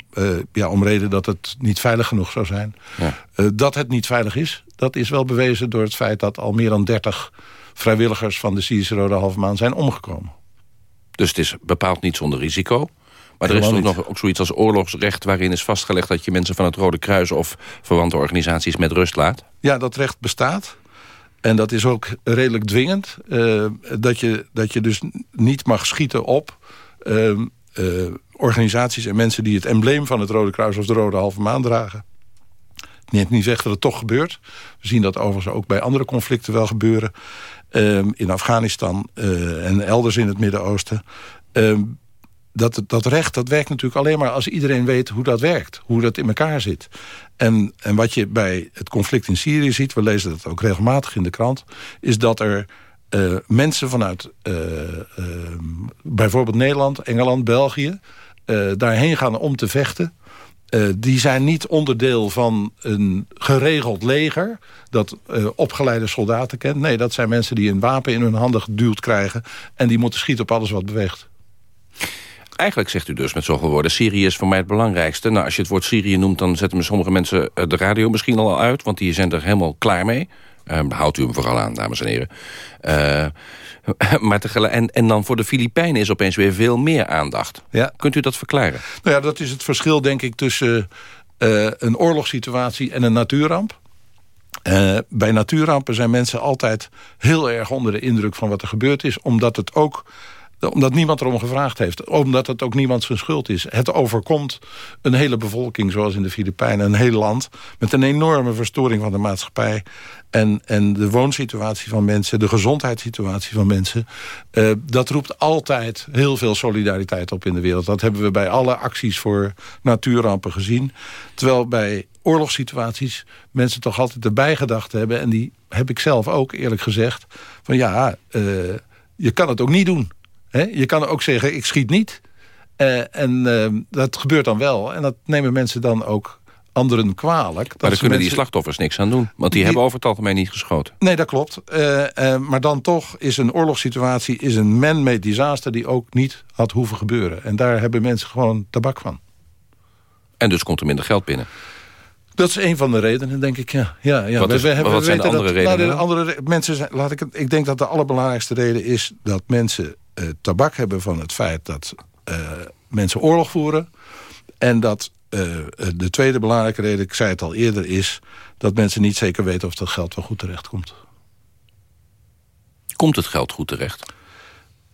ja, om reden dat het niet veilig genoeg zou zijn. Ja. dat het niet veilig is, dat is wel bewezen door het feit... dat al meer dan 30 vrijwilligers van de Syrische Rode Halve Maan zijn omgekomen. Dus het is bepaald niet zonder risico? Maar er is ook nog ook zoiets als oorlogsrecht... waarin is vastgelegd dat je mensen van het Rode Kruis... of verwante organisaties met rust laat? Ja, dat recht bestaat. En dat is ook redelijk dwingend. Uh, dat, je, dat je dus niet mag schieten op... Uh, uh, organisaties en mensen die het embleem van het Rode Kruis... of de Rode Halve Maan dragen. Niet, niet zeggen dat het toch gebeurt. We zien dat overigens ook bij andere conflicten wel gebeuren. Ehm, in Afghanistan en elders in het Midden-Oosten ehm, dat, dat recht dat werkt natuurlijk alleen maar als iedereen weet hoe dat werkt. Hoe dat in elkaar zit. En, en wat je bij het conflict in Syrië ziet... we lezen dat ook regelmatig in de krant... is dat er uh, mensen vanuit uh, uh, bijvoorbeeld Nederland, Engeland, België... daarheen gaan om te vechten... eh, die zijn niet onderdeel van een geregeld leger... dat uh, opgeleide soldaten kent. Nee, dat zijn mensen die een wapen in hun handen geduwd krijgen... en die moeten schieten op alles wat beweegt. Eigenlijk zegt u dus met zoveel woorden... Syrië is voor mij het belangrijkste. Nou, als je het woord Syrië noemt... dan zetten sommige mensen de radio misschien al uit... want die zijn er helemaal klaar mee. Uh, houdt u hem vooral aan, dames en heren. Uh, maar tegelijk, en, en dan voor de Filipijnen is opeens weer veel meer aandacht. Ja. Kunt u dat verklaren? Nou ja, dat is het verschil denk ik tussen uh, een oorlogssituatie en een natuurramp. Uh, bij natuurrampen zijn mensen altijd heel erg onder de indruk van wat er gebeurd is. Omdat het ook omdat niemand erom gevraagd heeft. Omdat het ook niemand zijn schuld is. Het overkomt een hele bevolking, zoals in de Filipijnen. Een heel land met een enorme verstoring van de maatschappij. En, en de woonsituatie van mensen, de gezondheidssituatie van mensen... Uh, dat roept altijd heel veel solidariteit op in de wereld. Dat hebben we bij alle acties voor natuurrampen gezien. Terwijl bij oorlogssituaties mensen toch altijd erbij gedacht hebben... en die heb ik zelf ook eerlijk gezegd... van ja, uh, je kan het ook niet doen. He? Je kan ook zeggen, ik schiet niet. Uh, en uh, dat gebeurt dan wel. En dat nemen mensen dan ook anderen kwalijk. Maar daar kunnen mensen... die slachtoffers niks aan doen. Want die, die, hebben over het algemeen niet geschoten. Nee, dat klopt. Uh, maar dan toch is een oorlogssituatie... is een man-made disaster die ook niet had hoeven gebeuren. En daar hebben mensen gewoon tabak van. En dus komt er minder geld binnen. Dat is een van de redenen, denk ik, ja. ja, ja. Wat, is, we, we, wat zijn de andere dat, redenen? Nou, de andere mensen zijn, laat ik, het, ik denk dat de allerbelangrijkste reden is... dat mensen uh, tabak hebben van het feit dat uh, mensen oorlog voeren. En dat uh, de tweede belangrijke reden, ik zei het al eerder, is... dat mensen niet zeker weten of dat geld wel goed terecht komt. Komt het geld goed terecht?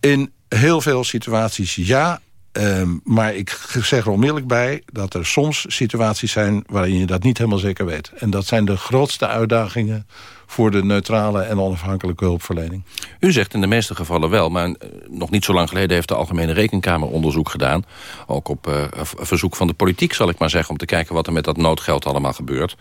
In heel veel situaties ja. Um, maar ik zeg er onmiddellijk bij dat er soms situaties zijn... waarin je dat niet helemaal zeker weet. En dat zijn de grootste uitdagingen voor de neutrale en onafhankelijke hulpverlening. U zegt in de meeste gevallen wel, maar uh, nog niet zo lang geleden... heeft de Algemene Rekenkamer onderzoek gedaan. Ook op uh, verzoek van de politiek, zal ik maar zeggen... om te kijken wat er met dat noodgeld allemaal gebeurt.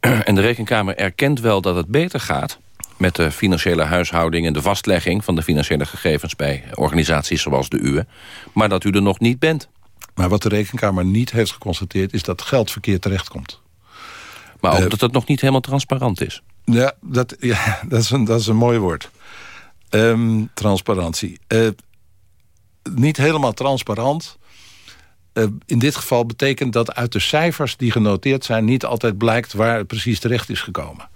en de Rekenkamer erkent wel dat het beter gaat met de financiële huishouding en de vastlegging van de financiële gegevens bij organisaties zoals de uwe. Maar dat u er nog niet bent. Maar wat de Rekenkamer niet heeft geconstateerd is dat geld verkeerd terechtkomt. Maar ook uh, dat het nog niet helemaal transparant is. Ja, dat, ja, dat, is, een, dat is een mooi woord. Um, transparantie. Uh, niet helemaal transparant. Uh, in dit geval betekent dat uit de cijfers die genoteerd zijn... niet altijd blijkt waar het precies terecht is gekomen.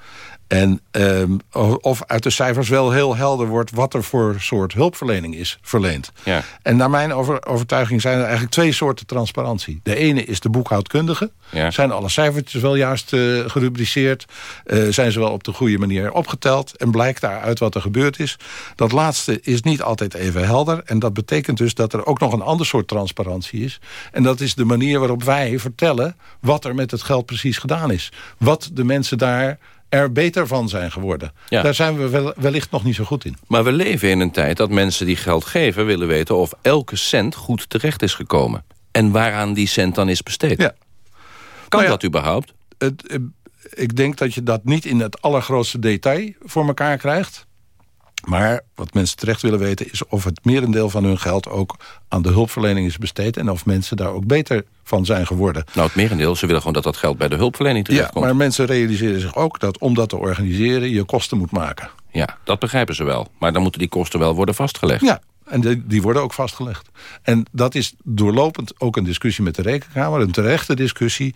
En um, of uit de cijfers wel heel helder wordt... wat er voor soort hulpverlening is verleend. Ja. En naar mijn over, overtuiging zijn er eigenlijk twee soorten transparantie. De ene is de boekhoudkundige. Ja. Zijn alle cijfertjes wel juist uh, gerubriceerd? Uh, zijn ze wel op de goede manier opgeteld? En blijkt daaruit wat er gebeurd is? Dat laatste is niet altijd even helder. En dat betekent dus dat er ook nog een ander soort transparantie is. En dat is de manier waarop wij vertellen... wat er met het geld precies gedaan is. Wat de mensen daar er beter van zijn geworden. Ja. Daar zijn we wel, wellicht nog niet zo goed in. Maar we leven in een tijd dat mensen die geld geven... willen weten of elke cent goed terecht is gekomen. En waaraan die cent dan is besteed. Ja. Kan nou ja, dat überhaupt? Het, uh, ik denk dat je dat niet in het allergrootste detail voor elkaar krijgt. Maar wat mensen terecht willen weten is of het merendeel van hun geld ook aan de hulpverlening is besteed. En of mensen daar ook beter van zijn geworden. Nou, het merendeel, ze willen gewoon dat dat geld bij de hulpverlening terecht ja, komt. maar mensen realiseren zich ook dat om dat te organiseren je kosten moet maken. Ja, dat begrijpen ze wel. Maar dan moeten die kosten wel worden vastgelegd. Ja, en die, die worden ook vastgelegd. En dat is doorlopend ook een discussie met de Rekenkamer. Een terechte discussie.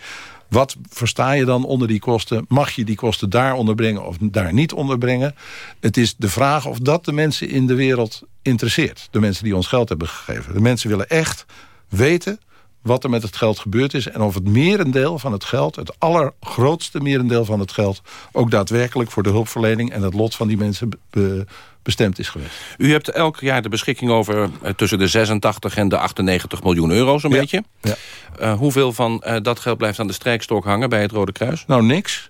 Wat versta je dan onder die kosten? Mag je die kosten daar onderbrengen of daar niet onderbrengen? Het is de vraag of dat de mensen in de wereld interesseert. De mensen die ons geld hebben gegeven. De mensen willen echt weten wat er met het geld gebeurd is... en of het merendeel van het geld, het allergrootste merendeel van het geld... ook daadwerkelijk voor de hulpverlening en het lot van die mensen be bestemd is geweest. U hebt elk jaar de beschikking over uh, tussen de 86 en de 98 miljoen euro, zo'n ja. beetje. Ja. Uh, hoeveel van uh, dat geld blijft aan de strijkstok hangen bij het Rode Kruis? Nou, niks.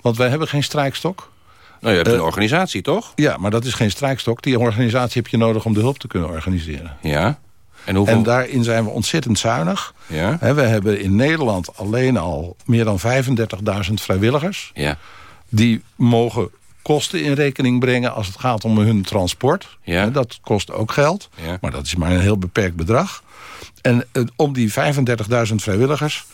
Want wij hebben geen strijkstok. Nou, je hebt een organisatie, toch? Ja, maar dat is geen strijkstok. Die organisatie heb je nodig om de hulp te kunnen organiseren. Ja. En, hoeveel... en daarin zijn we ontzettend zuinig. Ja. He, we hebben in Nederland alleen al meer dan 35.000 vrijwilligers. Ja. Die mogen kosten in rekening brengen als het gaat om hun transport. Ja. He, dat kost ook geld, ja. maar dat is maar een heel beperkt bedrag. En uh, om die 35.000 vrijwilligers...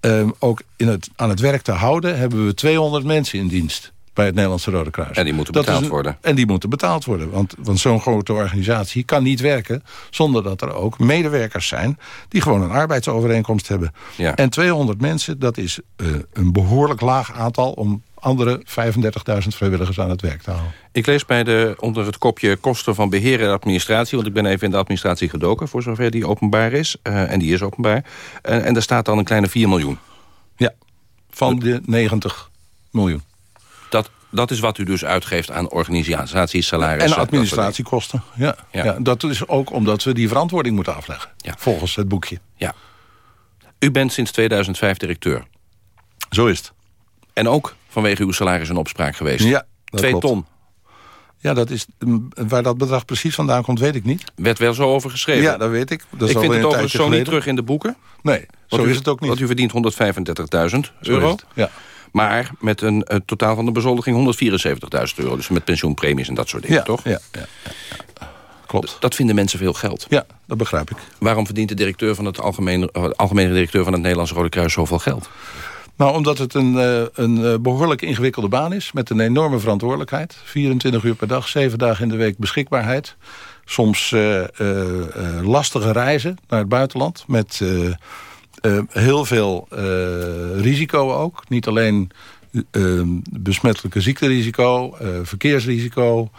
ehm, ook in het, aan het werk te houden... hebben we 200 mensen in dienst bij het Nederlandse Rode Kruis. En die moeten betaald een- worden. En die moeten betaald worden. Want, want zo'n grote organisatie kan niet werken... zonder dat er ook medewerkers zijn... die gewoon een arbeidsovereenkomst hebben. Ja. En 200 mensen, dat is eh, een behoorlijk laag aantal... om andere 35.000 vrijwilligers aan het werk te houden. Ik lees bij de, onder het kopje kosten van beheer en administratie... want ik ben even in de administratie gedoken, voor zover die openbaar is. eh, en die is openbaar. Eh, en daar staat dan een kleine 4 miljoen. Ja, van de 90 miljoen. Dat, dat is wat u dus uitgeeft aan organisaties, salarissen. En administratiekosten. Ja. Ja. Ja. dat is ook omdat we die verantwoording moeten afleggen. Ja. Volgens het boekje. Ja. U bent sinds 2005 directeur. Zo is het. En ook vanwege uw salaris in opspraak geweest. Ja, dat Twee klopt. ton. Ja, dat is, mm, waar dat bedrag precies vandaan komt, weet ik niet. Werd wel zo over geschreven. Ja, dat weet ik. Dat ik vind het een overigens zo niet terug in de boeken. Nee, zo u- is het ook niet. Want u verdient 135.000 Zo euro. Ja. Maar met een totaal van de bezoldiging 174.000 euro. Dus met pensioenpremies en dat soort dingen, Ja, toch? ja, ja, Klopt. Dat vinden mensen veel geld. Ja, dat begrijp ik. Waarom verdient de directeur van het algemene, eh, algemene directeur van het Nederlandse Rode Kruis zoveel geld? Nou, omdat het een, eh, een eh, behoorlijk ingewikkelde baan is... met een enorme verantwoordelijkheid. 24 uur per dag, 7 dagen in de week beschikbaarheid. Soms lastige reizen naar het buitenland... met eh, heel veel eh, risico ook. Niet alleen eh, besmettelijke ziekterisico, verkeersrisico...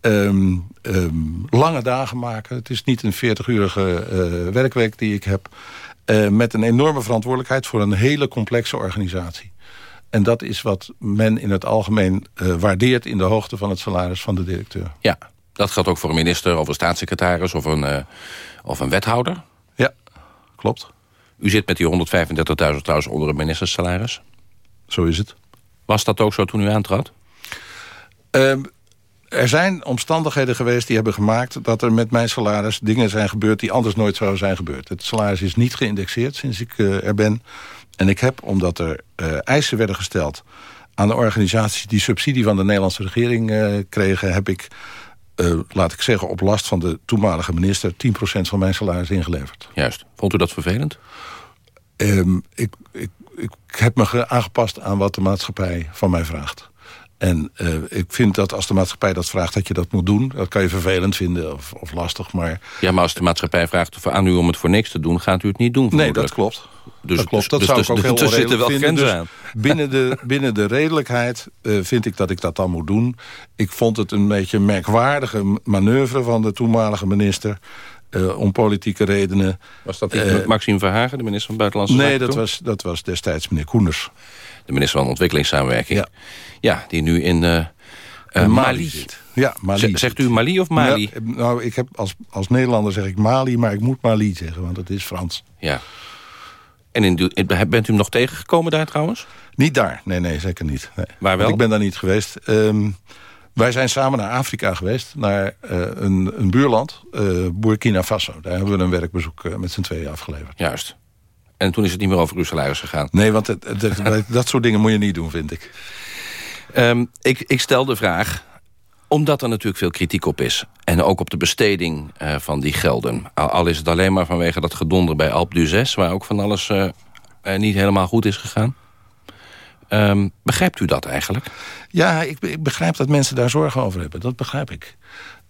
ehm, ehm, lange dagen maken. Het is niet een 40-urige eh, werkweek die ik heb... Met een enorme verantwoordelijkheid voor een hele complexe organisatie. En dat is wat men in het algemeen waardeert... in de hoogte van het salaris van de directeur. Ja, dat geldt ook voor een minister of een staatssecretaris of een, of een wethouder. Ja, klopt. U zit met die 135.000 trouwens onder een ministersalaris. Zo is het. Was dat ook zo toen u aantrad? Ehm, er zijn omstandigheden geweest die hebben gemaakt... dat er met mijn salaris dingen zijn gebeurd... die anders nooit zouden zijn gebeurd. Het salaris is niet geïndexeerd sinds ik eh, er ben. En ik heb, omdat er eh, eisen werden gesteld... aan de organisaties die subsidie van de Nederlandse regering eh, kregen... heb ik, eh, laat ik zeggen, op last van de toenmalige minister... 10% van mijn salaris ingeleverd. Juist. Vond u dat vervelend? Ehm, ik, ik, ik heb me ge- aangepast aan wat de maatschappij van mij vraagt. En eh, ik vind dat als de maatschappij dat vraagt, dat je dat moet doen. Dat kan je vervelend vinden of, of lastig, maar... Ja, maar als de maatschappij vraagt aan u om het voor niks te doen... gaat u het niet doen, Nee, dat klopt. Dus, dat klopt. Dat dus, zou dus, ik ook heel dus er zitten wel vinden. Dus aan. binnen, de, binnen de redelijkheid eh, vind ik dat ik dat dan moet doen. Ik vond het een beetje een merkwaardige manoeuvre van de toenmalige minister... eh, om politieke redenen. Was dat Maxime Verhagen, de minister van Buitenlandse Nee, Zaken dat toen? was, dat was destijds meneer Koenders. De minister van Ontwikkelingssamenwerking. Ja, ja die nu in In Mali. zit. Ja, Mali. Zegt u Mali of Mali? Ja, nou, ik heb als, als Nederlander zeg ik Mali, maar ik moet Mali zeggen, want het is Frans. Ja. En in, bent u hem nog tegengekomen daar trouwens? Niet daar, nee, nee, zeker niet. Nee. Waar wel? Want Ik ben daar niet geweest. Ehm, wij zijn samen naar Afrika geweest, naar eh, een, een buurland, Burkina Faso. Daar hebben we een werkbezoek met z'n tweeën afgeleverd. Juist. En toen is het niet meer over salaris gegaan. Nee, want het, het- het- dat soort dingen moet je niet doen, vind ik. Ehm, ik, ik stel de vraag, omdat er natuurlijk veel kritiek op is... en ook op de besteding eh, van die gelden. Al, al is het alleen maar vanwege dat gedonder bij Alp du 6... waar ook van alles eh, eh, niet helemaal goed is gegaan. Ehm, begrijpt u dat eigenlijk? Ja, ik, ik begrijp dat mensen daar zorgen over hebben. Dat begrijp ik.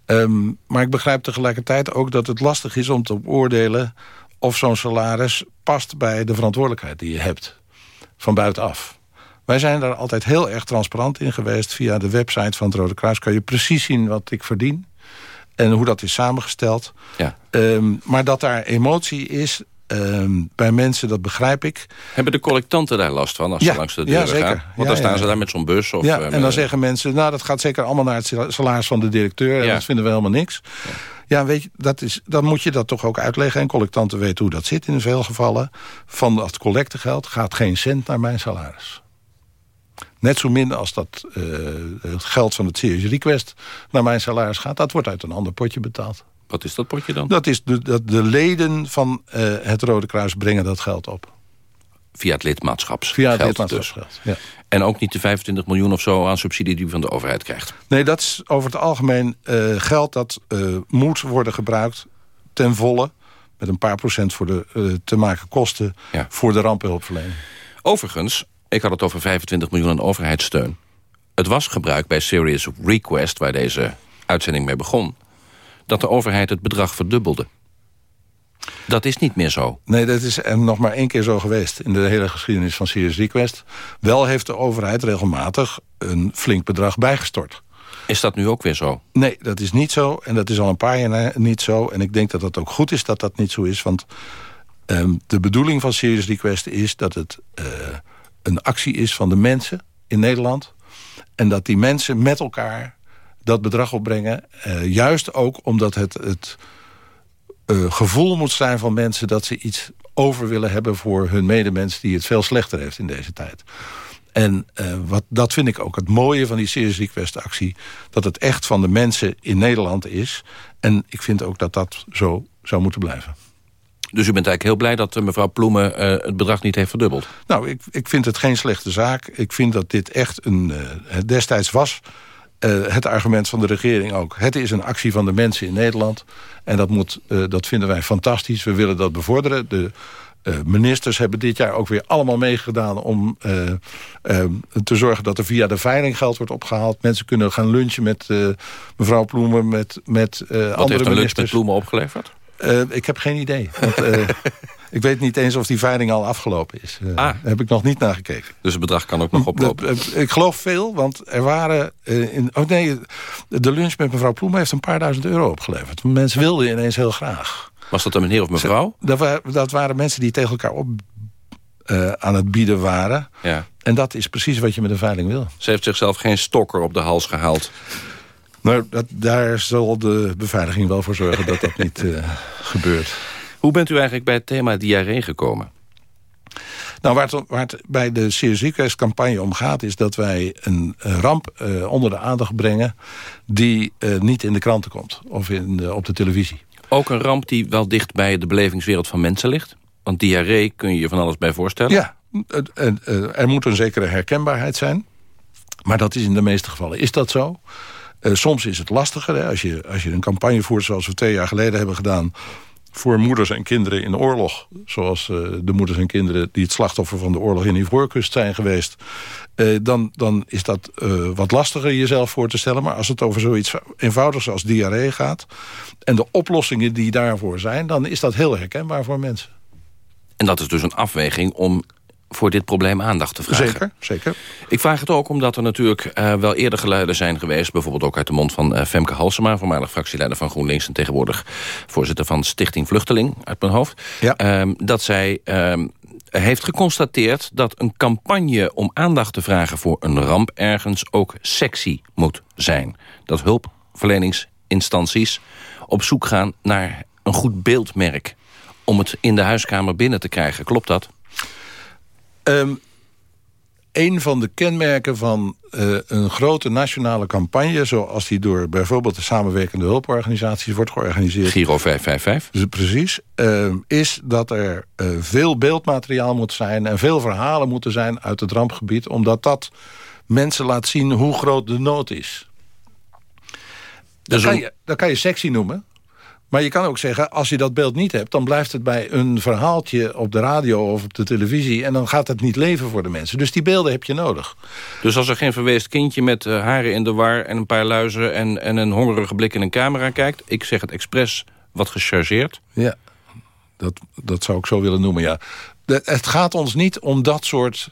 Ehm, maar ik begrijp tegelijkertijd ook dat het lastig is om te beoordelen... of zo'n salaris past bij de verantwoordelijkheid die je hebt. Van buitenaf. Wij zijn daar altijd heel erg transparant in geweest. Via de website van het Rode Kruis kan je precies zien wat ik verdien. En hoe dat is samengesteld. Ja. Ehm, maar dat daar emotie is ehm, bij mensen, dat begrijp ik. Hebben de collectanten daar last van als Ja, ze langs de ja, deuren zeker. gaan? Want Ja, dan staan ja, ze ja. daar met zo'n bus. Of, ja, eh, en dan zeggen mensen, nou dat gaat zeker allemaal naar het salaris van de directeur. En Ja. dat vinden we helemaal niks. Ja, weet je, dat is, dan moet je dat toch ook uitleggen. En collectanten weten hoe dat zit in veel gevallen. Van dat collectegeld gaat geen cent naar mijn salaris. Net zo min als dat eh, het geld van het Serious Request naar mijn salaris gaat. Dat wordt uit een ander potje betaald. Wat is dat potje dan? Dat is de, dat de leden van eh, het Rode Kruis brengen dat geld op. Via het lidmaatschapsgeld. Via het dus. lidmaatschapsgeld, ja. En ook niet de 25 miljoen of zo aan subsidie die u van de overheid krijgt. Nee, dat is over het algemeen eh, geld dat eh, moet worden gebruikt ten volle met een paar procent voor de te maken kosten voor de rampenhulpverlening. Overigens, ik had het over 25 miljoen aan overheidssteun. Het was gebruikt bij Serious Request, waar deze uitzending mee begon... dat de overheid het bedrag verdubbelde. Dat is niet meer zo. Nee, dat is nog maar één keer zo geweest in de hele geschiedenis van Serious Request. Wel heeft de overheid regelmatig een flink bedrag bijgestort. Is dat nu ook weer zo? Nee, dat is niet zo. En dat is al een paar jaar niet zo. En ik denk dat het ook goed is dat dat niet zo is. Want um, de bedoeling van Serious Request is dat het uh, een actie is van de mensen in Nederland. En dat die mensen met elkaar dat bedrag opbrengen. Uh, juist ook omdat het, het uh, gevoel moet zijn van mensen... dat ze iets over willen hebben voor hun medemens... die het veel slechter heeft in deze tijd. En uh, wat, dat vind ik ook het mooie van die Serious Request actie. Dat het echt van de mensen in Nederland is. En ik vind ook dat dat zo zou moeten blijven. Dus u bent eigenlijk heel blij dat mevrouw Ploemen uh, het bedrag niet heeft verdubbeld? Nou, ik, ik vind het geen slechte zaak. Ik vind dat dit echt een, uh, destijds was uh, het argument van de regering ook. Het is een actie van de mensen in Nederland. En dat, moet, uh, dat vinden wij fantastisch. We willen dat bevorderen. De uh, ministers hebben dit jaar ook weer allemaal meegedaan... om te zorgen dat er via de veiling geld wordt opgehaald. Mensen kunnen gaan lunchen met mevrouw Ploemen, met, met Wat andere ministers. heeft een lunch met Ploemen opgeleverd? Ik heb geen idee. Want, Ik weet niet eens of die veiling al afgelopen is. Uh, ah. heb ik nog niet naar gekeken. Dus het bedrag kan ook nog oplopen? ik geloof veel, want er waren... In, oh nee, de lunch met mevrouw Ploem heeft een paar duizend euro opgeleverd. Mensen wilden ineens heel graag. Was dat een meneer of mevrouw? Dat, waren, dat waren mensen die tegen elkaar op aan het bieden waren. Ja. En dat is precies wat je met een veiling wil. Ze heeft zichzelf geen stokker op de hals gehaald. Nou, dat, daar zal de beveiliging wel voor zorgen dat dat niet gebeurt. Hoe bent u eigenlijk bij het thema diarree gekomen? Nou, waar het, waar het bij de Serious campagne om gaat... is dat wij een, ramp uh, onder de aandacht brengen... die uh, niet in de kranten komt of in de, op de televisie. Ook een ramp die wel dicht bij de belevingswereld van mensen ligt? Want diarree kun je je van alles bij voorstellen? Ja, er moet een zekere herkenbaarheid zijn. Maar dat is in de meeste gevallen. Is dat zo? Soms is het lastiger. Hè? Als, je, als je een campagne voert zoals we twee jaar geleden hebben gedaan voor moeders en kinderen in de oorlog. Zoals uh, de moeders en kinderen die het slachtoffer van de oorlog in Ivoorkust zijn geweest. Uh, dan, dan is dat wat lastiger jezelf voor te stellen. Maar als het over zoiets eenvoudigs als diarree gaat... en de oplossingen die daarvoor zijn... dan is dat heel herkenbaar voor mensen. En dat is dus een afweging om voor dit probleem aandacht te vragen. Zeker, zeker. Ik vraag het ook omdat er natuurlijk uh, wel eerder geluiden zijn geweest... bijvoorbeeld ook uit de mond van uh, Femke Halsema... voormalig fractieleider van GroenLinks... en tegenwoordig voorzitter van Stichting Vluchteling, uit mijn hoofd... Ja. Uh, dat zij ehm, heeft geconstateerd dat een campagne om aandacht te vragen... voor een ramp ergens ook sexy moet zijn. Dat hulpverleningsinstanties op zoek gaan naar een goed beeldmerk... om het in de huiskamer binnen te krijgen. Klopt dat? Um, een van de kenmerken van uh, een grote nationale campagne... zoals die door bijvoorbeeld de samenwerkende hulporganisaties wordt georganiseerd... Giro 555. Dus precies, uh, is dat er uh, veel beeldmateriaal moet zijn... en veel verhalen moeten zijn uit het rampgebied... omdat dat mensen laat zien hoe groot de nood is. Dat, dus kan, je, dat kan je sexy noemen... Maar je kan ook zeggen, als je dat beeld niet hebt... dan blijft het bij een verhaaltje op de radio of op de televisie... en dan gaat het niet leven voor de mensen. Dus die beelden heb je nodig. Dus als er geen verweest kindje met uh, haren in de war... en een paar luizen en, en een hongerige blik in een camera kijkt... ik zeg het expres wat gechargeerd... Ja, dat, dat zou ik zo willen noemen, ja. De, het gaat ons niet om dat soort...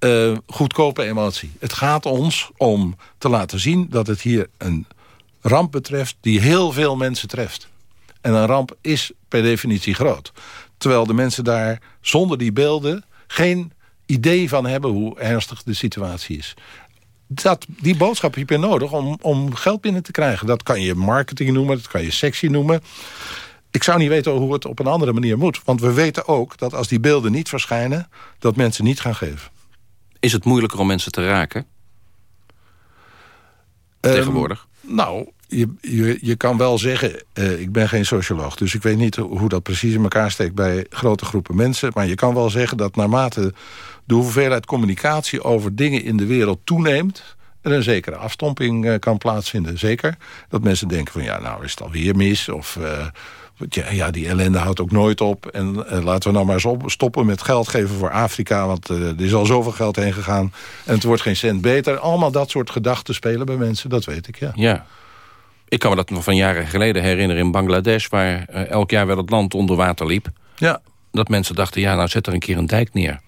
Uh, goedkope emotie. Het gaat ons om te laten zien dat het hier een ramp betreft... die heel veel mensen treft. En een ramp is per definitie groot. Terwijl de mensen daar zonder die beelden geen idee van hebben hoe ernstig de situatie is. Dat, die boodschap heb je nodig om, om geld binnen te krijgen. Dat kan je marketing noemen, dat kan je sexy noemen. Ik zou niet weten hoe het op een andere manier moet. Want we weten ook dat als die beelden niet verschijnen... dat mensen niet gaan geven. Is het moeilijker om mensen te raken? Tegenwoordig? Um, nou, je, je, je kan wel zeggen, uh, ik ben geen socioloog... dus ik weet niet hoe dat precies in elkaar steekt bij grote groepen mensen... maar je kan wel zeggen dat naarmate de hoeveelheid communicatie... over dingen in de wereld toeneemt... er een zekere afstomping uh, kan plaatsvinden. Zeker dat mensen denken van, ja, nou is het alweer mis... of uh, Ja, ja, die ellende houdt ook nooit op. En eh, laten we nou maar eens stoppen met geld geven voor Afrika... want er is al zoveel geld heen gegaan en het wordt geen cent beter. Allemaal dat soort gedachten spelen bij mensen, dat weet ik, ja. Ja. Ik kan me dat nog van jaren geleden herinneren in Bangladesh... waar uh, elk jaar wel het land onder water liep. Ja. Dat mensen dachten, ja, nou zet er een keer een dijk neer.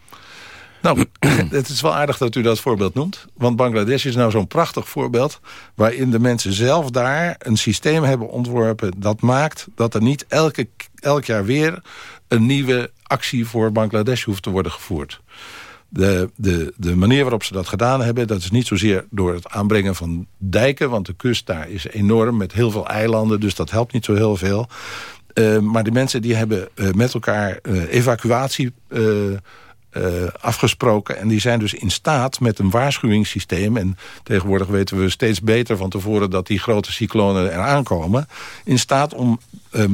Nou, het is wel aardig dat u dat voorbeeld noemt. Want Bangladesh is nou zo'n prachtig voorbeeld... waarin de mensen zelf daar een systeem hebben ontworpen... dat maakt dat er niet elke, elk jaar weer een nieuwe actie voor Bangladesh hoeft te worden gevoerd. De, de, de manier waarop ze dat gedaan hebben... dat is niet zozeer door het aanbrengen van dijken... want de kust daar is enorm met heel veel eilanden... dus dat helpt niet zo heel veel. Uh, maar de mensen die hebben uh, met elkaar uh, evacuatie afgesproken. En die zijn dus in staat met een waarschuwingssysteem... en tegenwoordig weten we steeds beter van tevoren... dat die grote cyclonen eraan komen... in staat om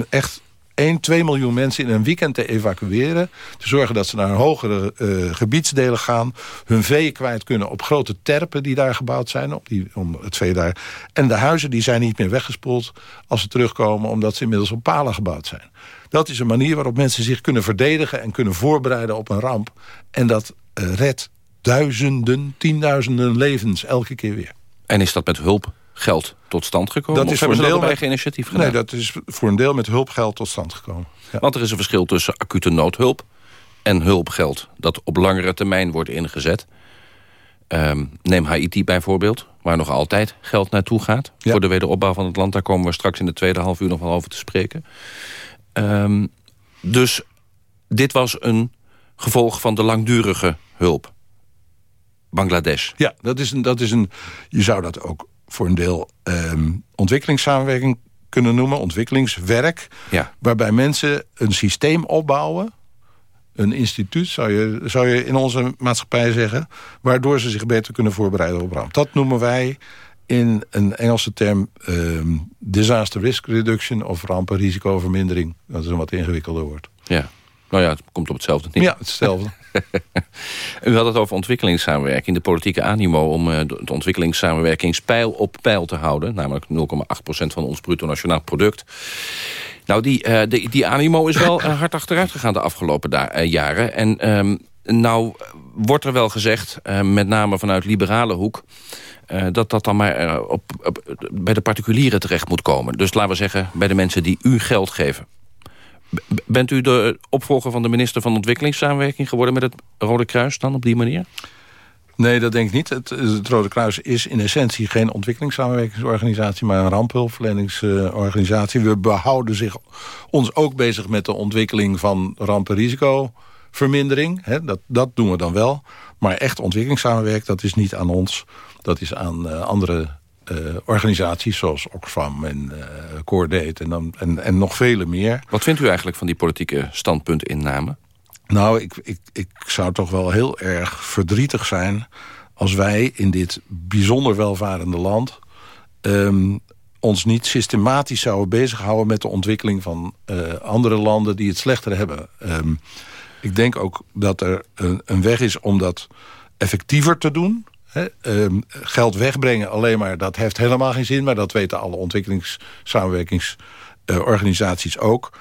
echt 1, 2 miljoen mensen in een weekend te evacueren. Te zorgen dat ze naar hogere uh, gebiedsdelen gaan. Hun vee kwijt kunnen op grote terpen die daar gebouwd zijn. Op die, om het vee daar. En de huizen die zijn niet meer weggespoeld als ze terugkomen... omdat ze inmiddels op palen gebouwd zijn. Dat is een manier waarop mensen zich kunnen verdedigen... en kunnen voorbereiden op een ramp. En dat uh, redt duizenden, tienduizenden levens elke keer weer. En is dat met hulp geld tot stand gekomen? Dat is voor een deel met eigen initiatief gedaan? Nee, dat is voor een deel met hulpgeld tot stand gekomen. Ja. Want er is een verschil tussen acute noodhulp en hulpgeld... dat op langere termijn wordt ingezet. Um, neem Haiti bijvoorbeeld, waar nog altijd geld naartoe gaat... Ja. voor de wederopbouw van het land. Daar komen we straks in de tweede half uur nog wel over te spreken. Um, dus dit was een gevolg van de langdurige hulp. Bangladesh. Ja, dat is een, dat is een, je zou dat ook voor een deel um, ontwikkelingssamenwerking kunnen noemen. Ontwikkelingswerk. Ja. Waarbij mensen een systeem opbouwen. Een instituut, zou je, zou je in onze maatschappij zeggen. Waardoor ze zich beter kunnen voorbereiden op ramp. Dat noemen wij in een Engelse term um, disaster risk reduction... of rampenrisicovermindering. Dat is een wat ingewikkelder woord. Ja. Nou ja, het komt op hetzelfde neer. Ja, hetzelfde. U had het over ontwikkelingssamenwerking. De politieke animo om uh, de ontwikkelingssamenwerkingspijl op peil te houden. Namelijk 0,8% van ons bruto nationaal product. Nou, die, uh, die, die animo is wel uh, hard achteruit gegaan de afgelopen jaren. En um, nou wordt er wel gezegd, met name vanuit liberale hoek... Uh, dat dat dan maar uh, op, op, bij de particulieren terecht moet komen. Dus laten we zeggen, bij de mensen die u geld geven. Bent u de opvolger van de minister van Ontwikkelingssamenwerking geworden... met het Rode Kruis dan op die manier? Nee, dat denk ik niet. Het, Rode Kruis is in essentie geen ontwikkelingssamenwerkingsorganisatie... maar een rampehulpverleningsorganisatie. We behouden zich, ons ook bezig met de ontwikkeling van rampenrisicovermindering. Dat, dat doen we dan wel. Maar echt ontwikkelingssamenwerking, dat is niet aan ons... Dat is aan uh, andere uh, organisaties zoals Oxfam en uh, en, dan, en, en nog vele meer. Wat vindt u eigenlijk van die politieke standpuntinname? Nou, ik, ik, ik zou toch wel heel erg verdrietig zijn... als wij in dit bijzonder welvarende land... Um, ons niet systematisch zouden bezighouden met de ontwikkeling van uh, andere landen die het slechter hebben. Um, ik denk ook dat er een, een weg is om dat effectiever te doen... He, um, geld wegbrengen alleen maar, dat heeft helemaal geen zin... maar dat weten alle ontwikkelingssamenwerkingsorganisaties uh, ook.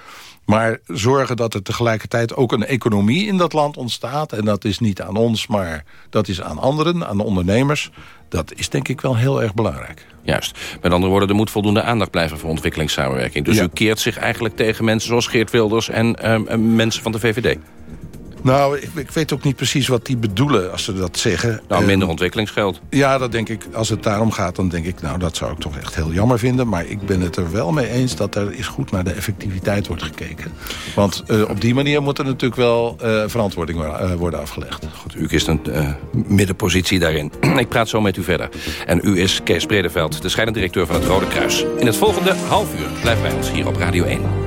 Maar zorgen dat er tegelijkertijd ook een economie in dat land ontstaat... en dat is niet aan ons, maar dat is aan anderen, aan de ondernemers... dat is denk ik wel heel erg belangrijk. Juist. Met andere woorden, er moet voldoende aandacht blijven voor ontwikkelingssamenwerking. Dus ja. u keert zich eigenlijk tegen mensen zoals Geert Wilders... en um, mensen van de VVD. Nou, ik, ik, weet ook niet precies wat die bedoelen als ze dat zeggen. Nou, minder uh, ontwikkelingsgeld. Ja, dat denk ik. Als het daarom gaat, dan denk ik... nou, dat zou ik toch echt heel jammer vinden. Maar ik ben het er wel mee eens dat er eens goed naar de effectiviteit wordt gekeken. Want uh, op die manier moet er natuurlijk wel uh, verantwoording worden afgelegd. Goed, u kiest een middenpositie daarin. ik praat zo met u verder. En u is Kees Bredeveld, de scheidend directeur van het Rode Kruis. In het volgende half uur blijft bij ons hier op Radio 1.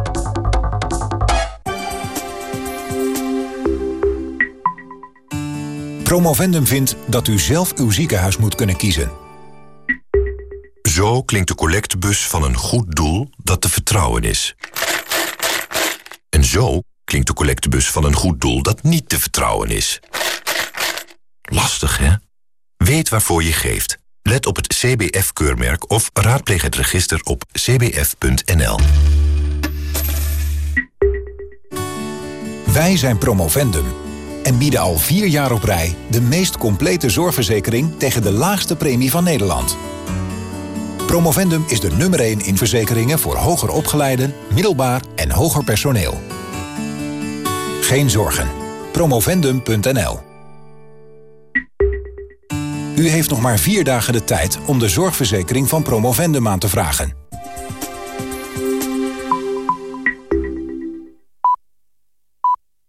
Promovendum vindt dat u zelf uw ziekenhuis moet kunnen kiezen. Zo klinkt de collectebus van een goed doel dat te vertrouwen is. En zo klinkt de collectebus van een goed doel dat niet te vertrouwen is. Lastig, hè? Weet waarvoor je geeft. Let op het CBF-keurmerk of raadpleeg het register op cbf.nl. Wij zijn Promovendum en bieden al vier jaar op rij... de meest complete zorgverzekering tegen de laagste premie van Nederland. Promovendum is de nummer 1 in verzekeringen voor hoger opgeleiden, middelbaar en hoger personeel. Geen zorgen. Promovendum.nl U heeft nog maar vier dagen de tijd om de zorgverzekering van Promovendum aan te vragen.